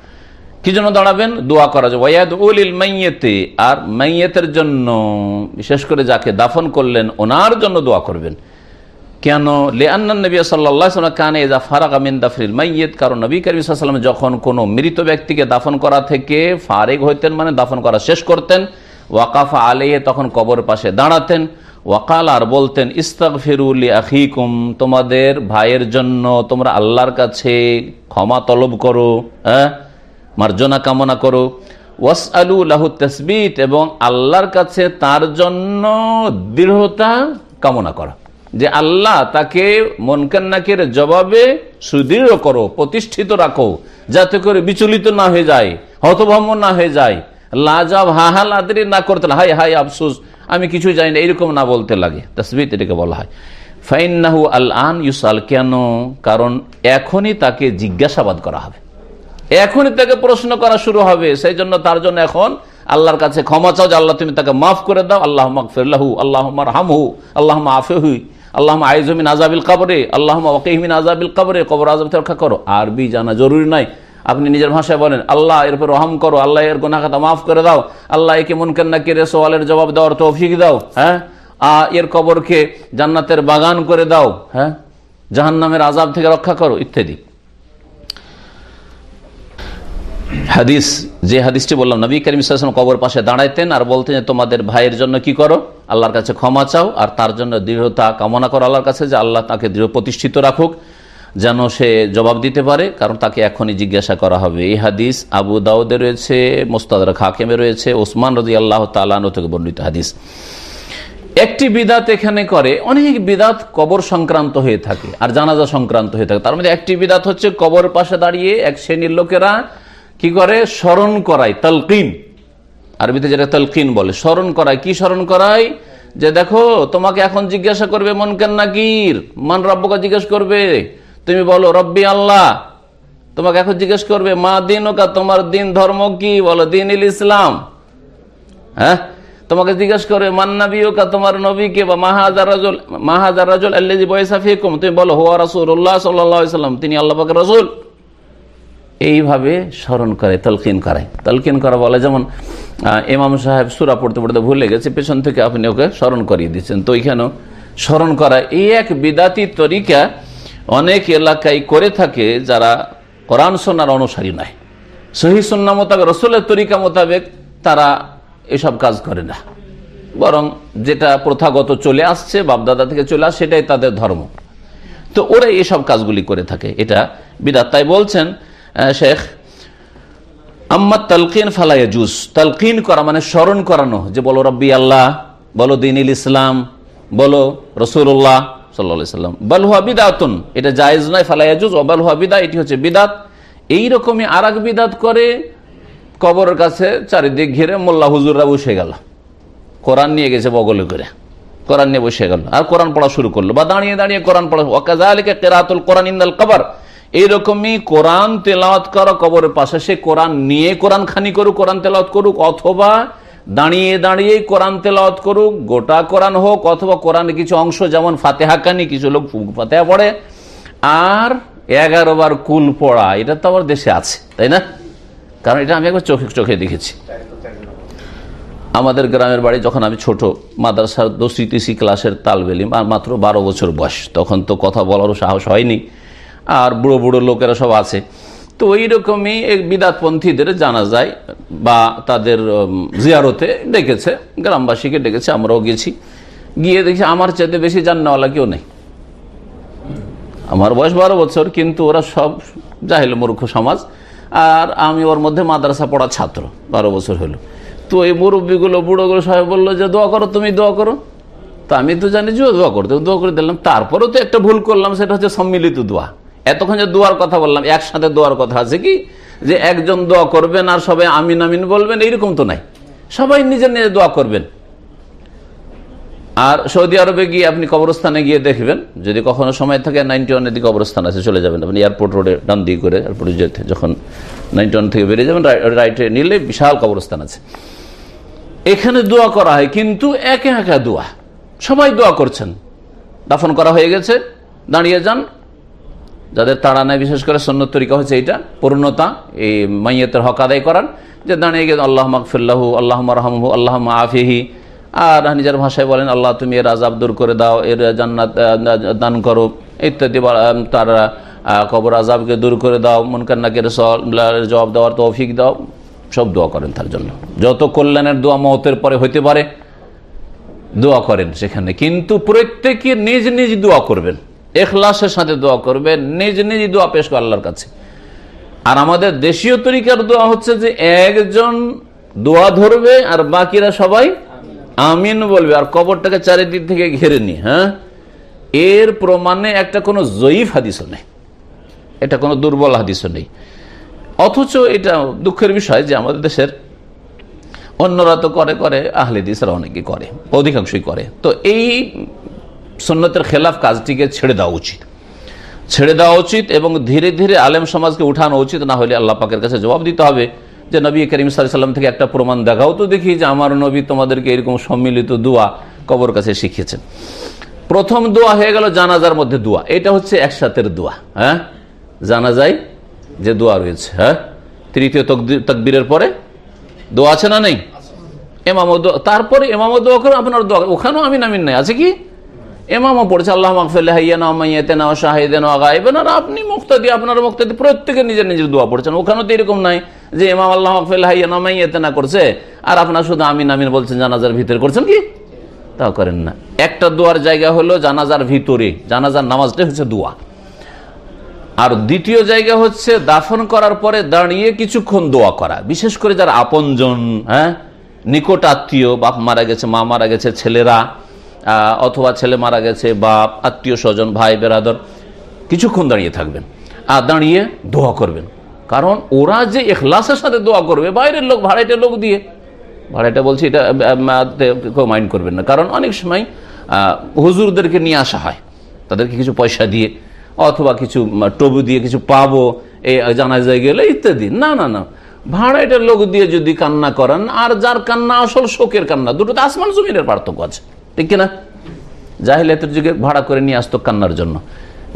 কি জন্য দাঁড়াবেন? দোয়া করা যায়। ওয়াদ উলিল মাইয়েতে আর মাইয়েতের জন্য, বিশেষ করে যাকে দাফন করলেন, ওনার জন্য দোয়া করবেন। কেন? নবী সাল্লাহ কানে এজা ফারাক আমিন দাফরিল মাইয়েত, কারণ নবী করিম সাল্লাম যখন কোনো মৃত ব্যক্তিকে দাফন করা থেকে ফারেক হইতেন মানে দাফন করা শেষ করতেন, ওয়াকাফা আলিয়ে তখন কবর পাশে দাঁড়াতেন। ওয়াকাল আর বলতেন ইস্তাক ফিরুলি আখিকুম, তোমাদের ভাইয়ের জন্য তোমরা আল্লাহর কাছে ক্ষমা তলব করো হ্যাঁ? মার্জনা কামনা করো। ওয়াস আলু লাহু তসবিত, এবং আল্লাহর কাছে তার জন্য দৃঢ়তা কামনা করা। যে আল্লাহ তাকে মনকান্নাকের জবাবে সুদৃঢ় করো, প্রতিষ্ঠিত রাখো, যাতে করে বিচলিত না হয়ে যায়, হতভম্ব না হয়ে যায়, লাজাব হাহাল আদরি না করতে হাই হাই আফসুস, আমি কিছু জানি না এইরকম না বলতে লাগে। তসবিত এটাকে বলা হয়। ফাইনাহু আল আন ইউসাল, কেন? কারণ এখনই তাকে জিজ্ঞাসাবাদ করা হবে। এখনই তাকে প্রশ্ন করা শুরু হবে, সেই জন্য তার জন্য এখন আল্লাহর কাছে ক্ষমা চাও, যে আল্লাহ তুমি তাকে মাফ করে দাও আল্লাহ মকফিল্লাহু আল্লাহ হামহু আল্লাহ আফেহু আল্লাহ আইজমিন আজাবিল কাবরে আল্লাহ ওয়াকিমিন আজাবিল কাবরে, কবর আজব রক্ষা করো। আরবি জানা জরুরি নাই। আপনি নিজের ভাষায় বলেন, আল্লাহ এর উপর রহম করো, আল্লাহ এর গোনাখাতা মাফ করে দাও, আল্লাহ একে মন কেন্না কেড়ে সোয়ালের জবাব দেওয়ার তৌফিক দাও হ্যাঁ? এর কবরকে জান্নাতের বাগান করে দাও হ্যাঁ? জাহান নামের আজাব থেকে রক্ষা করো, ইত্যাদি। হাদিস যে হাদিসটি বললাম, নবী করিম ইসলাম কবর পাশে দাঁড়াইতেন আর বলতেন যে, তোমাদের ভাইয়ের জন্য কি করো? আল্লাহর কাছে ক্ষমা চাও আর তার জন্য দৃঢ়তা কামনা করো আল্লাহর কাছে যে আল্লাহ তাকে দৃঢ় প্রতিষ্ঠিত রাখুক, যেন সে জবাব দিতে পারে। কারণ তাকে এখনই জিজ্ঞাসা করা হবে। এই হাদিস আবু দাউদে রয়েছে, মোস্তাদ খাকেমে রয়েছে, ওসমান রদি আল্লাহ তালানো থেকে বর্ণিত হাদিস। একটি বিদাত এখানে করে, অনেক বিদাত কবর সংক্রান্ত হয়ে থাকে আর জানাজা সংক্রান্ত হয়ে থাকে। তার মধ্যে একটি বিদাত হচ্ছে কবর পাশে দাঁড়িয়ে এক শ্রেণির লোকেরা কি করে? স্মরণ করায়, তালকিন। আরবিতে যেটা তালকিন বলে, স্মরণ করায়। কি স্মরণ করায়? যে দেখো, তোমাকে এখন জিজ্ঞাসা করবে, মন নাকির মান রব্বকে জিজ্ঞেস করবে। তুমি বলো, রব্বি আল্লাহ। তোমাকে এখন জিজ্ঞেস করবে, মা দিন ওকা তোমার দিন ধর্ম কি? বলো দিন ইল ইসলাম। হ্যাঁ? তোমাকে জিজ্ঞেস করবে মান্নাবি ওকা তোমার নবীকে বা মাহাজার রাজুল মাহাজার রাজুল আল্লাহ তুমি বলো, হোয়া রাসুল্লাহ সাল্লাম তিনি আল্লাহ রসুল। এইভাবে স্মরণ করে, তলকিন করায় তলকিন করা বলে যেমন ইমাম সাহেব সুরা পড়তে পড়তে ভুলে গেছে, পেছন থেকে আপনি ওকে স্মরণ করিয়ে দিচ্ছেন। তো ওইখানেও স্মরণ করা এই এক বিদাতি তরিকা অনেক এলাকায় করে থাকে যারা কোরআন সোনার অনুসারী নয়। সহি সন্না মোতাবেক, রসুলের তরিকা মোতাবেক তারা এসব কাজ করে না। বরং যেটা প্রথাগত চলে আসছে, বাপদাদা থেকে চলে আসছে, সেটাই তাদের ধর্ম। তো ওরা এসব কাজগুলি করে থাকে। এটা বিদাত। তাই বলছেন শেখ? আম্মা তালকিন ফালাইয়া জুস তালকিন করা মানে স্মরণ করানো। যে বলো, রব্বি আল্লাহ বলো, দিনিল ইসলাম বলো রসুল্লাহ সাল্লাম। বালহুয়া বিদাতুন। এটা জায়েজ নয় ফালাইয়া জুস অবালহুয়া বিদা, এটি হচ্ছে বিদাত। এইরকমই আর এক বিদাত করে কবরের কাছে চারিদিক ঘিরে মোল্লা হুজুররা বসে গেল। কোরআন নিয়ে গেছে বগলে করে। কোরআন নিয়ে বসে গেল। আর কোরআন পড়া শুরু করল। বা দাঁড়িয়ে দাঁড়িয়ে কোরআন পড়া। ওয়াকাজা আলিকে কেরাতুল কোরআন ইন্দাল কবর। এইরকমই কোরআন তেলাওয়াত করো কবরের পাশে, সে কোরআন নিয়ে কোরআন খানি করুক, কোরআন তেলাওয়াত করুক, অথবা দাঁড়িয়ে দাঁড়িয়ে কোরআন তেলাওয়াত করুক, গোটা কোরআন হোক, অথবা কোরআনের কিছু অংশ, যেমন ফাতেহা কানি কিছু লোক ফাতেহা পড়ে, আর এগারো বার কুল পড়া, এটা তো আমার দেশে আছে, তাই না? কারণ এটা আমি একবার চোখে চোখে দেখেছি। আমাদের গ্রামের বাড়ি যখন আমি ছোট, মাদ্রাসার দোষী তিসি ক্লাসের তালবেলিম আর মাত্র বারো বছর বয়স, তখন তো কথা বলারও সাহস হয়নি। আর বুড়ো বুড়ো লোকেরা সব আছে। তো ওই রকমই বিদাতপন্থীদের জানা যায় বা তাদের জিয়ারতে ডেকেছে, গ্রামবাসীকে ডেকেছে, আমরাও গেছি। গিয়ে দেখছি আমার চাইতে বেশি জান্নাওয়ালা কেউ নেই। আমার বয়স বারো বছর, কিন্তু ওরা সব জাহিল মূর্খ সমাজ। আর আমি ওর মধ্যে মাদ্রাসা পড়া ছাত্র, বারো বছর হলো। তো এই মুরব্বীগুলো, বুড়োগুলো সবাই বলল যে, দোয়া করো, তুমি দোয়া করো। তা আমি তো জানি যে দোয়া করতে, দোয়া করে দিলাম। তারপরেও তো একটা ভুল করলাম, সেটা হচ্ছে সম্মিলিত দোয়া। এতক্ষণ যে দোয়ার কথা বললাম, একসাথে দোয়ার কথা আছে কি? যে একজন দোয়া করবেন আর সবাই আমিন আমিন বলবেন, এইরকম তো নাই। সবাই নিজের নিজে দোয়া করবেন। আর সৌদি আরবে গিয়ে আপনি কবরস্থানে গিয়ে দেখবেন, যদি কখনো সময় থাকে নাইনটি ওয়ানের দিকে কবরস্থান আছে, চলে যাবেন। আপনি এয়ারপোর্ট রোডে ডান দিকে করে এয়ারপোর্টে যেতে যখন নাইনটি ওয়ান থেকে বেরিয়ে যাবেন রাইটে নিলে বিশাল কবরস্থান আছে। এখানে দোয়া করা হয়, কিন্তু একে একা দোয়া। সবাই দোয়া করছেন। দাফন করা হয়ে গেছে, দাঁড়িয়ে যান যাদের তাড়া নেয় বিশেষ করে সন্ন্যত তরিকা হচ্ছে এইটা, পূর্ণতা, এই মাইয়েতের হক আদায় করার, যে দাঁড়িয়ে গেছে আল্লাহ মাকফুল্লাহু আল্লাহ রহমহু আল্লাহ আফিহি আর নিজের ভাষায় বলেন, আল্লাহ তুমি এর আজাব দূর করে দাও এর জান্নাত দান করো, ইত্যাদি তার কবর আজাবকে দূর করে দাও মনকান্নাকে জবাব দেওয়ার তৌফিক দাও, সব দোয়া করেন তার জন্য। যত কল্যাণের দোয়া মহতের পরে হইতে পারে, দোয়া করেন সেখানে। কিন্তু প্রত্যেকে নিজ নিজ দোয়া করবেন। এখলাসের সাথে দোয়া করবে, নিজ নিজ দোয়া পেশ করে আল্লাহর কাছে। আর আমাদের দেশীয় তরিকার দোয়া হচ্ছে যে, একজন দোয়া ধরবে আর বাকিরা সবাই আমিন বলবে, আর কবরটাকে চারিদিক থেকে ঘেরে নি হ্যাঁ? এর প্রমাণে একটা কোনো জয়ীফ হাদিসও নেই। এটা কোনো দুর্বল হাদিসও নেই। অথচ এটা দুঃখের বিষয় যে, আমাদের দেশের অন্যরা তো করে করে, আহলে দিসরা অনেকে করে, অধিকাংশই করে। তো এই সন্ন্যতের খেলাফ কাজটিকে ছেড়ে দেওয়া উচিত। ছেড়ে দেওয়া উচিত এবং ধীরে ধীরে আলেম সমাজকে উঠানো উচিত, না হলে আল্লাহ পাকের কাছে জবাব দিতে হবে যে নবী করিম সাল্লাম থেকে একটা প্রমাণ দেখাও তো দেখি যে আমার নবী তোমাদেরকে এরকম সম্মিলিত দোয়া কবর কাছে শিখিয়েছেন। প্রথম দোয়া হয়ে গেল জানাজার মধ্যে দোয়া। এটা হচ্ছে একসাথের দোয়া হ্যাঁ? জানা যায় যে দোয়া রয়েছে হ্যাঁ? তৃতীয় তকবীরের পরে দোয়া আছে না নেই? এমাম তারপরে এমাম দোয়া করে আপনার দোয়া, ওখানেও আমিন আমিন নাই, আছে কি? এমামও পড়ছে, আল্লাহ আর আপনি মুক্তাদি আপনার মুক্তাদি প্রত্যেকে নিজের নিজের দোয়া পড়ছেন। ওখানে তো এরকম নাই যে এমাম আল্লাহ হাইয়ানা করছে। আর আপনার শুধু আমিন আমিন বলছেন, জানাজার ভিতরে করছেন কি? তা করেন না। একটা দোয়ার জায়গা হলো জানাজার ভিতরে, জানাজার নামাজটা হচ্ছে দোয়া। আর দ্বিতীয় জায়গা হচ্ছে দাফন করার পরে দাঁড়িয়ে কিছুক্ষণ দোয়া করা। বিশেষ করে যারা আপনজন হ্যাঁ নিকট আত্মীয় বাপ মারা গেছে, মা মারা গেছে, ছেলেরা অথবা ছেলে মারা গেছে, বাপ, আত্মীয় স্বজন, ভাই, বেরাদর, কিছুক্ষণ দাঁড়িয়ে থাকবেন আর দাঁড়িয়ে দোয়া করবেন। কারণ ওরা যে এখলাসের সাথে দোয়া করবে, বাইরের লোক, ভাড়াইটা লোক দিয়ে। ভাড়াইটা বলছি, এটা কেউ মাইন্ড করবেন না। কারণ অনেক সময় হুজুরদেরকে নিয়ে আসা হয়। তাদেরকে কিছু পয়সা দিয়ে, অথবা কিছু টবু দিয়ে কিছু পাবো, এই জানা যায় গেলে ইত্যাদি। না না না। ভাড়াইটা লোক দিয়ে যদি কান্না করেন, আর যার কান্না আসল শোকের কান্না দুটো তো আসমান জমিনের পার্থক্য আছে। ঠিক কিনা? জাহিলিয়াতের যুগে ভাড়া করে নিয়ে আসতো কান্নার জন্য।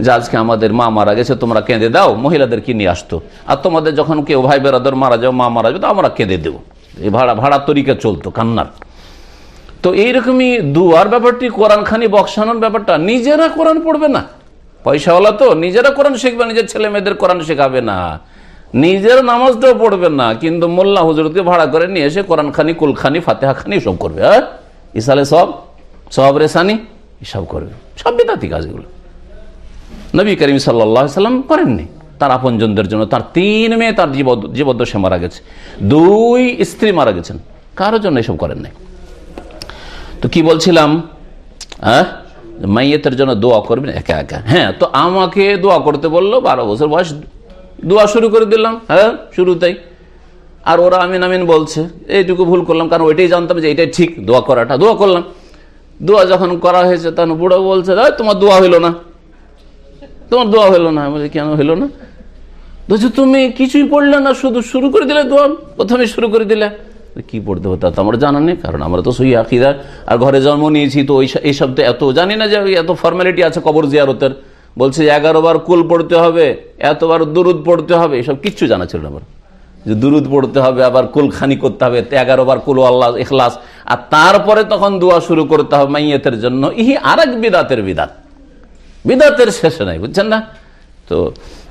যে আজকে আমাদের মা মারা গেছে, তোমরা কেঁদে দাও মহিলাদেরকে নিয়ে আসতো? আর তোমাদের যখন কেউ ভাই বেরাদর মারা যাও মা মারা যাবে, তো আমরা কেঁদে দেবো। এই ভাড়া ভাড়া তরিকা চলতো কান্নার। তো এইরকমই দুয়ার ব্যাপারটি কোরআন খানি বক্সানোর ব্যাপারটা, নিজেরা কোরআন পড়বে না। পয়সাওয়ালা তো, নিজেরা কোরআন শিখবে, নিজের ছেলে মেয়েদের কোরআন শেখাবে না। নিজের নামাজটাও পড়বে না, কিন্তু মোল্লা হুজুরকে ভাড়া করে নিয়ে এসে কোরআন খানি কুলখানি ফাতেহা খানি সব করবে হ্যাঁ? ইসালে সব সব রেসানি এসব করবে। সব বিদাতি কাজগুলো। নবী করিম সাল্লাম করেননি। তার আপনজনদের জন্য তার তিন মেয়ে তার জীবদ্দশে মারা গেছে। দুই স্ত্রী মারা গেছেন। কারোর জন্য এসব করেন নাই তো কি বলছিলাম? হ্যাঁ? মাইয়েতের জন্য দোয়া করবেন? একা একা। হ্যাঁ তো আমাকে দোয়া করতে বলল, বারো বছর বয়স। দোয়া শুরু করে দিলাম। হ্যাঁ শুরুতেই। আর ওরা আমিন আমিন বলছে। এইটুকু ভুল করলাম, কারণ ওইটাই জানতাম যে এটাই ঠিক। দোয়া করাটা। দোয়া করলাম। দোয়া যখন করা হয়েছে, তখন বুড়ো বলছে তোমার দোয়া হইল না। তোমার দোয়া হইল না। বলছি কেন হইল না? বলছে, তুমি কিছুই পড়লে না, শুধু শুরু করে দিলে দোয়া, প্রথমে শুরু করে দিলে। কি পড়তে হতো তা আমার জানা নেই, কারণ আমরা তো সই আকিদা। আর ঘরে জন্ম নিয়েছি, তো এইসব তো এত জানি না যে এত ফর্মালিটি আছে কবর জিয়ারতের। বলছে, এগারো বার কুল পড়তে হবে, এতবার দুরুদ পড়তে হবে। এসব কিচ্ছু জানা ছিল না আমার। যে দুরুদ পড়তে হবে, আবার কুলখানি করতে হবে, এগারো বার কুল আল্লাহ এখলাস আর তারপরে তখন দোয়া শুরু করতে হবে মাইয়েতের জন্য। ইহি আর এক বিদাতের বিদাত। বিদাতের শেষে নাই, বুঝছেন না? তো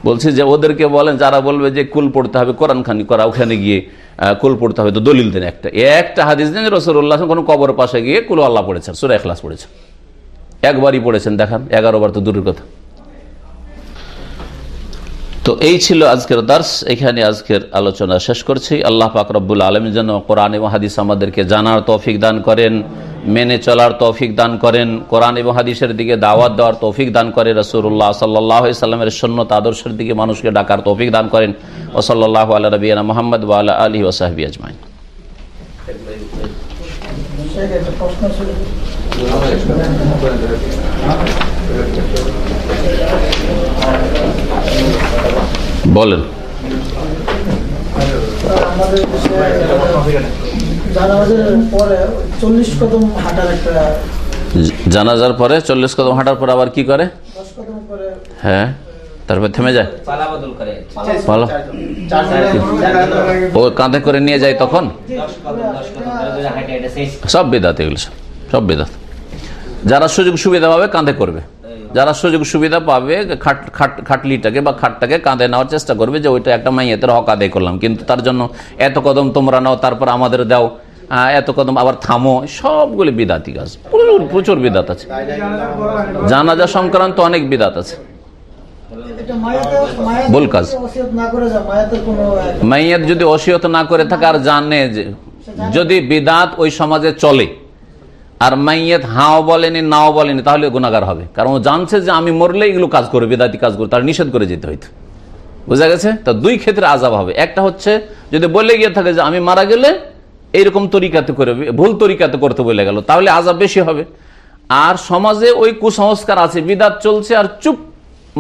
বলছি যে ওদেরকে বলেন, যারা বলবে যে কুল পড়তে হবে কোরআন খানি করা, ওখানে গিয়ে কুল পড়তে হবে। তো দলিল দেন একটা। একটা হাদিস দেন রসুল্লাহ কোনো কবর পাশে গিয়ে কুল আল্লাহ পড়েছেন, সুরা এখলাস পড়েছেন। একবারই পড়েছেন, দেখান, এগারো বার তো দূরের কথা। তো এই ছিল আজকের দার্স, এখানে আজকের আলোচনা শেষ করছি। আল্লাহ পাক রব্বুল আলমীর জন্য কোরআন এবং হাদিস আমাদেরকে জানার তৌফিক দান করেন, মেনে চলার তৌফিক দান করেন, কোরআন এবং হাদিসের দিকে দাওয়াত দেওয়ার তৌফিক দান করে রসুল্লাহ সাল্লাহ সাল্লামের সন্ন্যত আদর্শের দিকে মানুষকে ডাকার তৌফিক দান করেন। ও সাল্লাহ আল্লাহ রবিয়ানা মোহাম্মদ ওয়াল আলী ওসাহাবি আজমাইন। বলেন। জানাজার পরে, চল্লিশ কদম হাঁটার পর আবার কি করে? হ্যাঁ তারপর থেমে যায়। ও কাঁধে করে নিয়ে যায় তখন? সব বেদাত এগুলো সব বেদাত। যারা সুযোগ সুবিধা পাবে কাঁধে করবে। যারা সুযোগ সুবিধা পাবে খাটলিটাকে বা খাটটাকে কাঁধে নেওয়ার চেষ্টা করবে যে ওইটা একটা মাইয়েতের হক আদায় করলাম। কিন্তু তার জন্য এত কদম তোমরা নাও, তারপর আমাদের দাও এত কদম আবার থামো, সবগুলি বিদাতি কাজ। প্রচুর প্রচুর বিদাত আছে। জানাজা সংক্রান্ত অনেক বিদাত আছে। বল কাজ। যদি অসিয়ত না করে থাকে আর জানে যদি বিদাত ওই সমাজে চলে আর মাইয়েত হাও বলেনি, নাও বলেনি, তাহলে গুণাগার হবে। কারণ ও জানছে যে আমি মরলে এগুলো কাজ করবে বেদাতি কাজ করবে তার নিষেধ করে যেতে হইতো। বোঝা গেছে? তা দুই ক্ষেত্রে আজাব হবে। একটা হচ্ছে, যদি বলে গিয়ে থাকে যে আমি মারা গেলে এইরকম তরিকাতে করে, ভুল তরিকাতে করতে বলে গেল, তাহলে আজাব বেশি হবে। আর সমাজে ওই কুসংস্কার আছে, বিদাত চলছে আর চুপ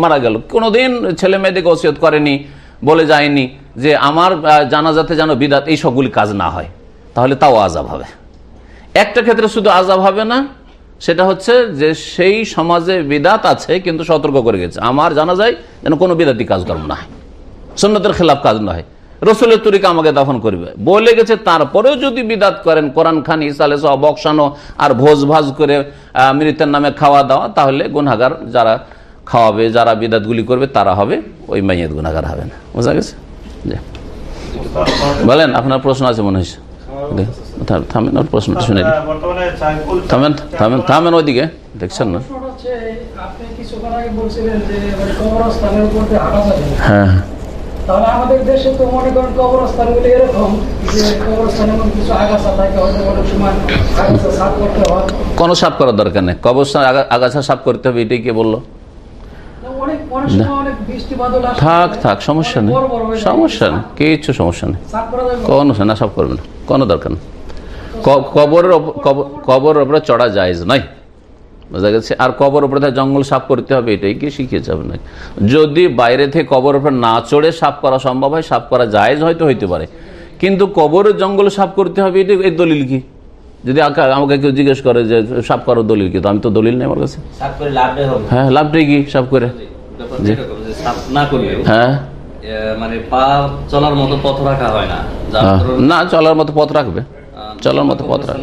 মারা গেল। কোনোদিন ছেলে মেয়েদেরকে ওসিয়ত করেনি, বলে যায়নি যে আমার জানাজাতে যেন বিদাত, এই সবগুলি কাজ না হয়, তাহলে তাও আজাব হবে। একটা ক্ষেত্রে শুধু আজাব হবে না সেটা হচ্ছে যে সেই সমাজে বিদাত আছে কিন্তু সতর্ক করে গেছে। আমার জানা যায় যেন কোনো বিদাতি কাজকর্ম না হয়। সন্ন্যতের খেলাফ কাজ না হয়। রসুলের তরিকা আমাকে দাফন করবে। বলে গেছে তারপরেও যদি বিদাত করেন কোরআন খান ইসালে সহ বকসানো আর ভোজ ভাজ করে মৃতের নামে খাওয়া দাওয়া তাহলে গুনাগার যারা খাওয়াবে যারা বিদাতগুলি করবে তারা হবে ওই মাইয়ের গুনাগার হবে না। বোঝা গেছে? বলেন আপনার প্রশ্ন আছে মনে হয়েছে? থামেন ওর প্রশ্নটা শুনে থামেন থামেন থামেন ওইদিকে দেখছেন না? হ্যাঁ তাহলে আমাদের দেশে তো মনে করেন কবরস্থানগুলি এরকম যে কবরস্থানে কিছু আগাছা থাকে হয়তো অনেক সময় আগাছা সাফ করতে হয়। কোনো সাফ করার দরকার নেই। কবরস্থান আগাছা সাফ করতে হবে এটাই কে বলল? থাক থাক সমস্যা নেই। সমস্যা নেই কিচ্ছু সমস্যা নেই। কোনো না সব করবে না। কোনো দরকার নেই। কবরের কবর ওপরে চড়া যায় নয়। বোঝা গেছে? আর কবর ওপরে জঙ্গল সাফ করতে হবে এটাই কি শিখিয়েছে আপনাকে? যদি বাইরে থেকে কবর ওপরে না চড়ে সাফ করা সম্ভব হয় সাফ করা জায়েজ হয়তো হইতে পারে। কিন্তু কবরের জঙ্গল সাফ করতে হবে এটা এই দলিল কি? যদি আমাকে কেউ জিজ্ঞেস করে যে সাফ করার দলিল কি তো আমি তো দলিল নেই আমার কাছে। হ্যাঁ লাভটাই কি সাফ করে? হ্যাঁ। মানে পা চলার মতো পথ রাখা হয় না। হ্যাঁ। না চলার মতো পথ রাখবে। চলার মতো পথ রাখা।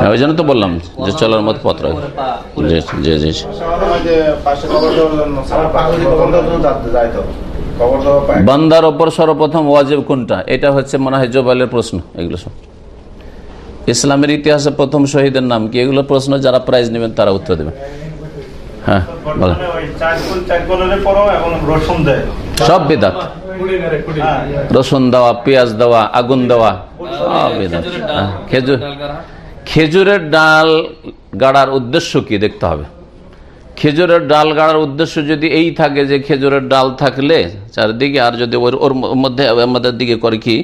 হ্যাঁ, ওই জন্য তো বললাম যে চলার মতো পথ পায় বান্দার ওপর সর্বপ্রথম ওয়াজিব কোনটা? এটা হচ্ছে মনে হয় জোবাইলের প্রশ্ন এগুলো সব। ইসলামের ইতিহাসে প্রথম শহীদের নাম কি? এগুলো প্রশ্ন যারা প্রাইজ নেবেন তারা উত্তর দেবেন। হ্যাঁ সব বেদাত। রসুন দেওয়া পেঁয়াজ দেওয়া আগুন দেওয়া সব বেদাত। হ্যাঁ, খেজুর খেজুরের ডাল গাড়ার উদ্দেশ্য কি দেখতে হবে। খেজুরের ডাল গাড়ার উদ্দেশ্য যদি এই থাকে যে খেজুরের ডাল থাকলে চারিদিকে আর যদি ওর ওর মধ্যে আমাদের দিকে করে কি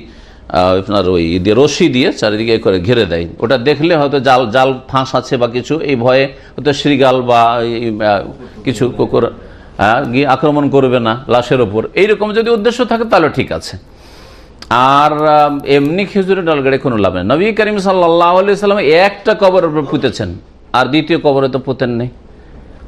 আপনার ওই দিয়ে রশি দিয়ে চারিদিকে করে ঘিরে দেয়। ওটা দেখলে হয়তো জাল জাল ফাঁস আছে বা কিছু এই ভয়ে হয়তো শ্রীগাল বা কিছু কুকুর গিয়ে আক্রমণ করবে না লাশের ওপর। এইরকম যদি উদ্দেশ্য থাকে, তাহলে ঠিক আছে। আর এমনি খেজুরের ডাল গাড়ি কোনো লাভ নেই। নবী করিম সাল্লাহ সাল্লাম একটা কবর পুঁতেছেন। আর দ্বিতীয় কবরে তো পুঁতেন নেই।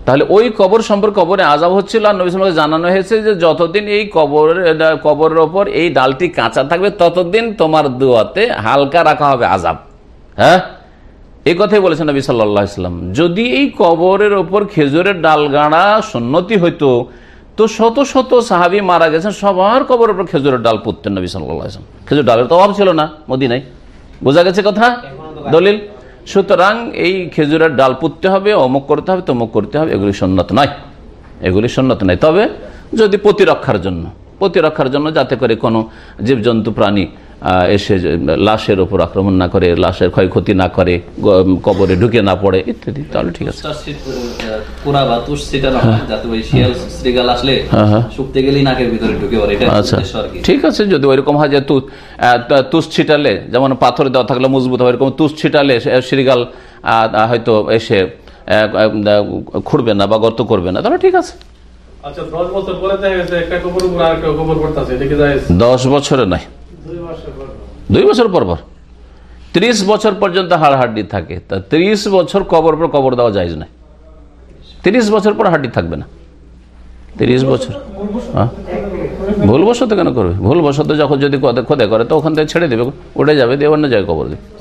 তাহলে ওই কবর সম্পর্কে কবরে আজাব হচ্ছিল আর নবী সাল্লামকে জানানো হয়েছে যে, যতদিন এই কবরের কবরের ওপর এই ডালটি কাঁচা থাকবে, ততদিন তোমার দুয়াতে হালকা রাখা হবে আজাব হ্যাঁ? এই কথাই বলেছেন নবী সাল্লাহ ইসলাম যদি এই কবরের ওপর খেজুরের ডাল গাড়া সন্নতি হইতো, তো শত শত সাহাবি মারা গেছেন, সবার কবরের ওপর খেজুরের ডাল পুঁততেন নবী সাল্লাহ ইসলাম খেজুর ডালের তো অভাব ছিল না, মদিনায়। বোঝা গেছে কথা? দলিল? সুতরাং এই খেজুরের ডাল পুঁততে হবে, অমুক করতে হবে, তমুক করতে হবে, এগুলি সন্ন্যত নয়। এগুলি সন্ন্যত নয়। তবে যদি প্রতিরক্ষার জন্য প্রতিরক্ষার জন্য যাতে করে কোনো জীবজন্তু, প্রাণী এসে যে লাশের ওপর আক্রমণ না করে লাশের ক্ষয়ক্ষতি না করে কবরে ঢুকে না পড়ে ইত্যাদি। তাহলে ঠিক আছে। হয়, হ্যাঁ, হ্যাঁ। শুকতে গেলেই নাকের ভিতরে ঢুকে পড়ে এটা আচ্ছা। ঠিক আছে যদি ওইরকম হয় যে তুষ ছিটালে যেমন পাথর দেওয়া থাকলে মজবুত হবে এরকম তুষ ছিটালে শ্রীগাল হয়তো এসে খুঁড়বে না বা গর্ত করবে না তাহলে ঠিক আছে। আচ্ছা দশ বছরে নয়। দুই বছর পর পর। ত্রিশ বছর পর্যন্ত হাড়হাড্ডি থাকে। তা ত্রিশ বছর কবর পর কবর দেওয়া যায় না ত্রিশ বছর পর হাড্ডি থাকবে না। ত্রিশ বছর। হ্যাঁ? ভুলবশত কেন করবে? ভুলবশত যখন যদি খোদে করে, তো ওখান থেকে ছেড়ে দেবে। উঠে যাবে, দিয়ে অন্য জায়গায় কবর দেবে।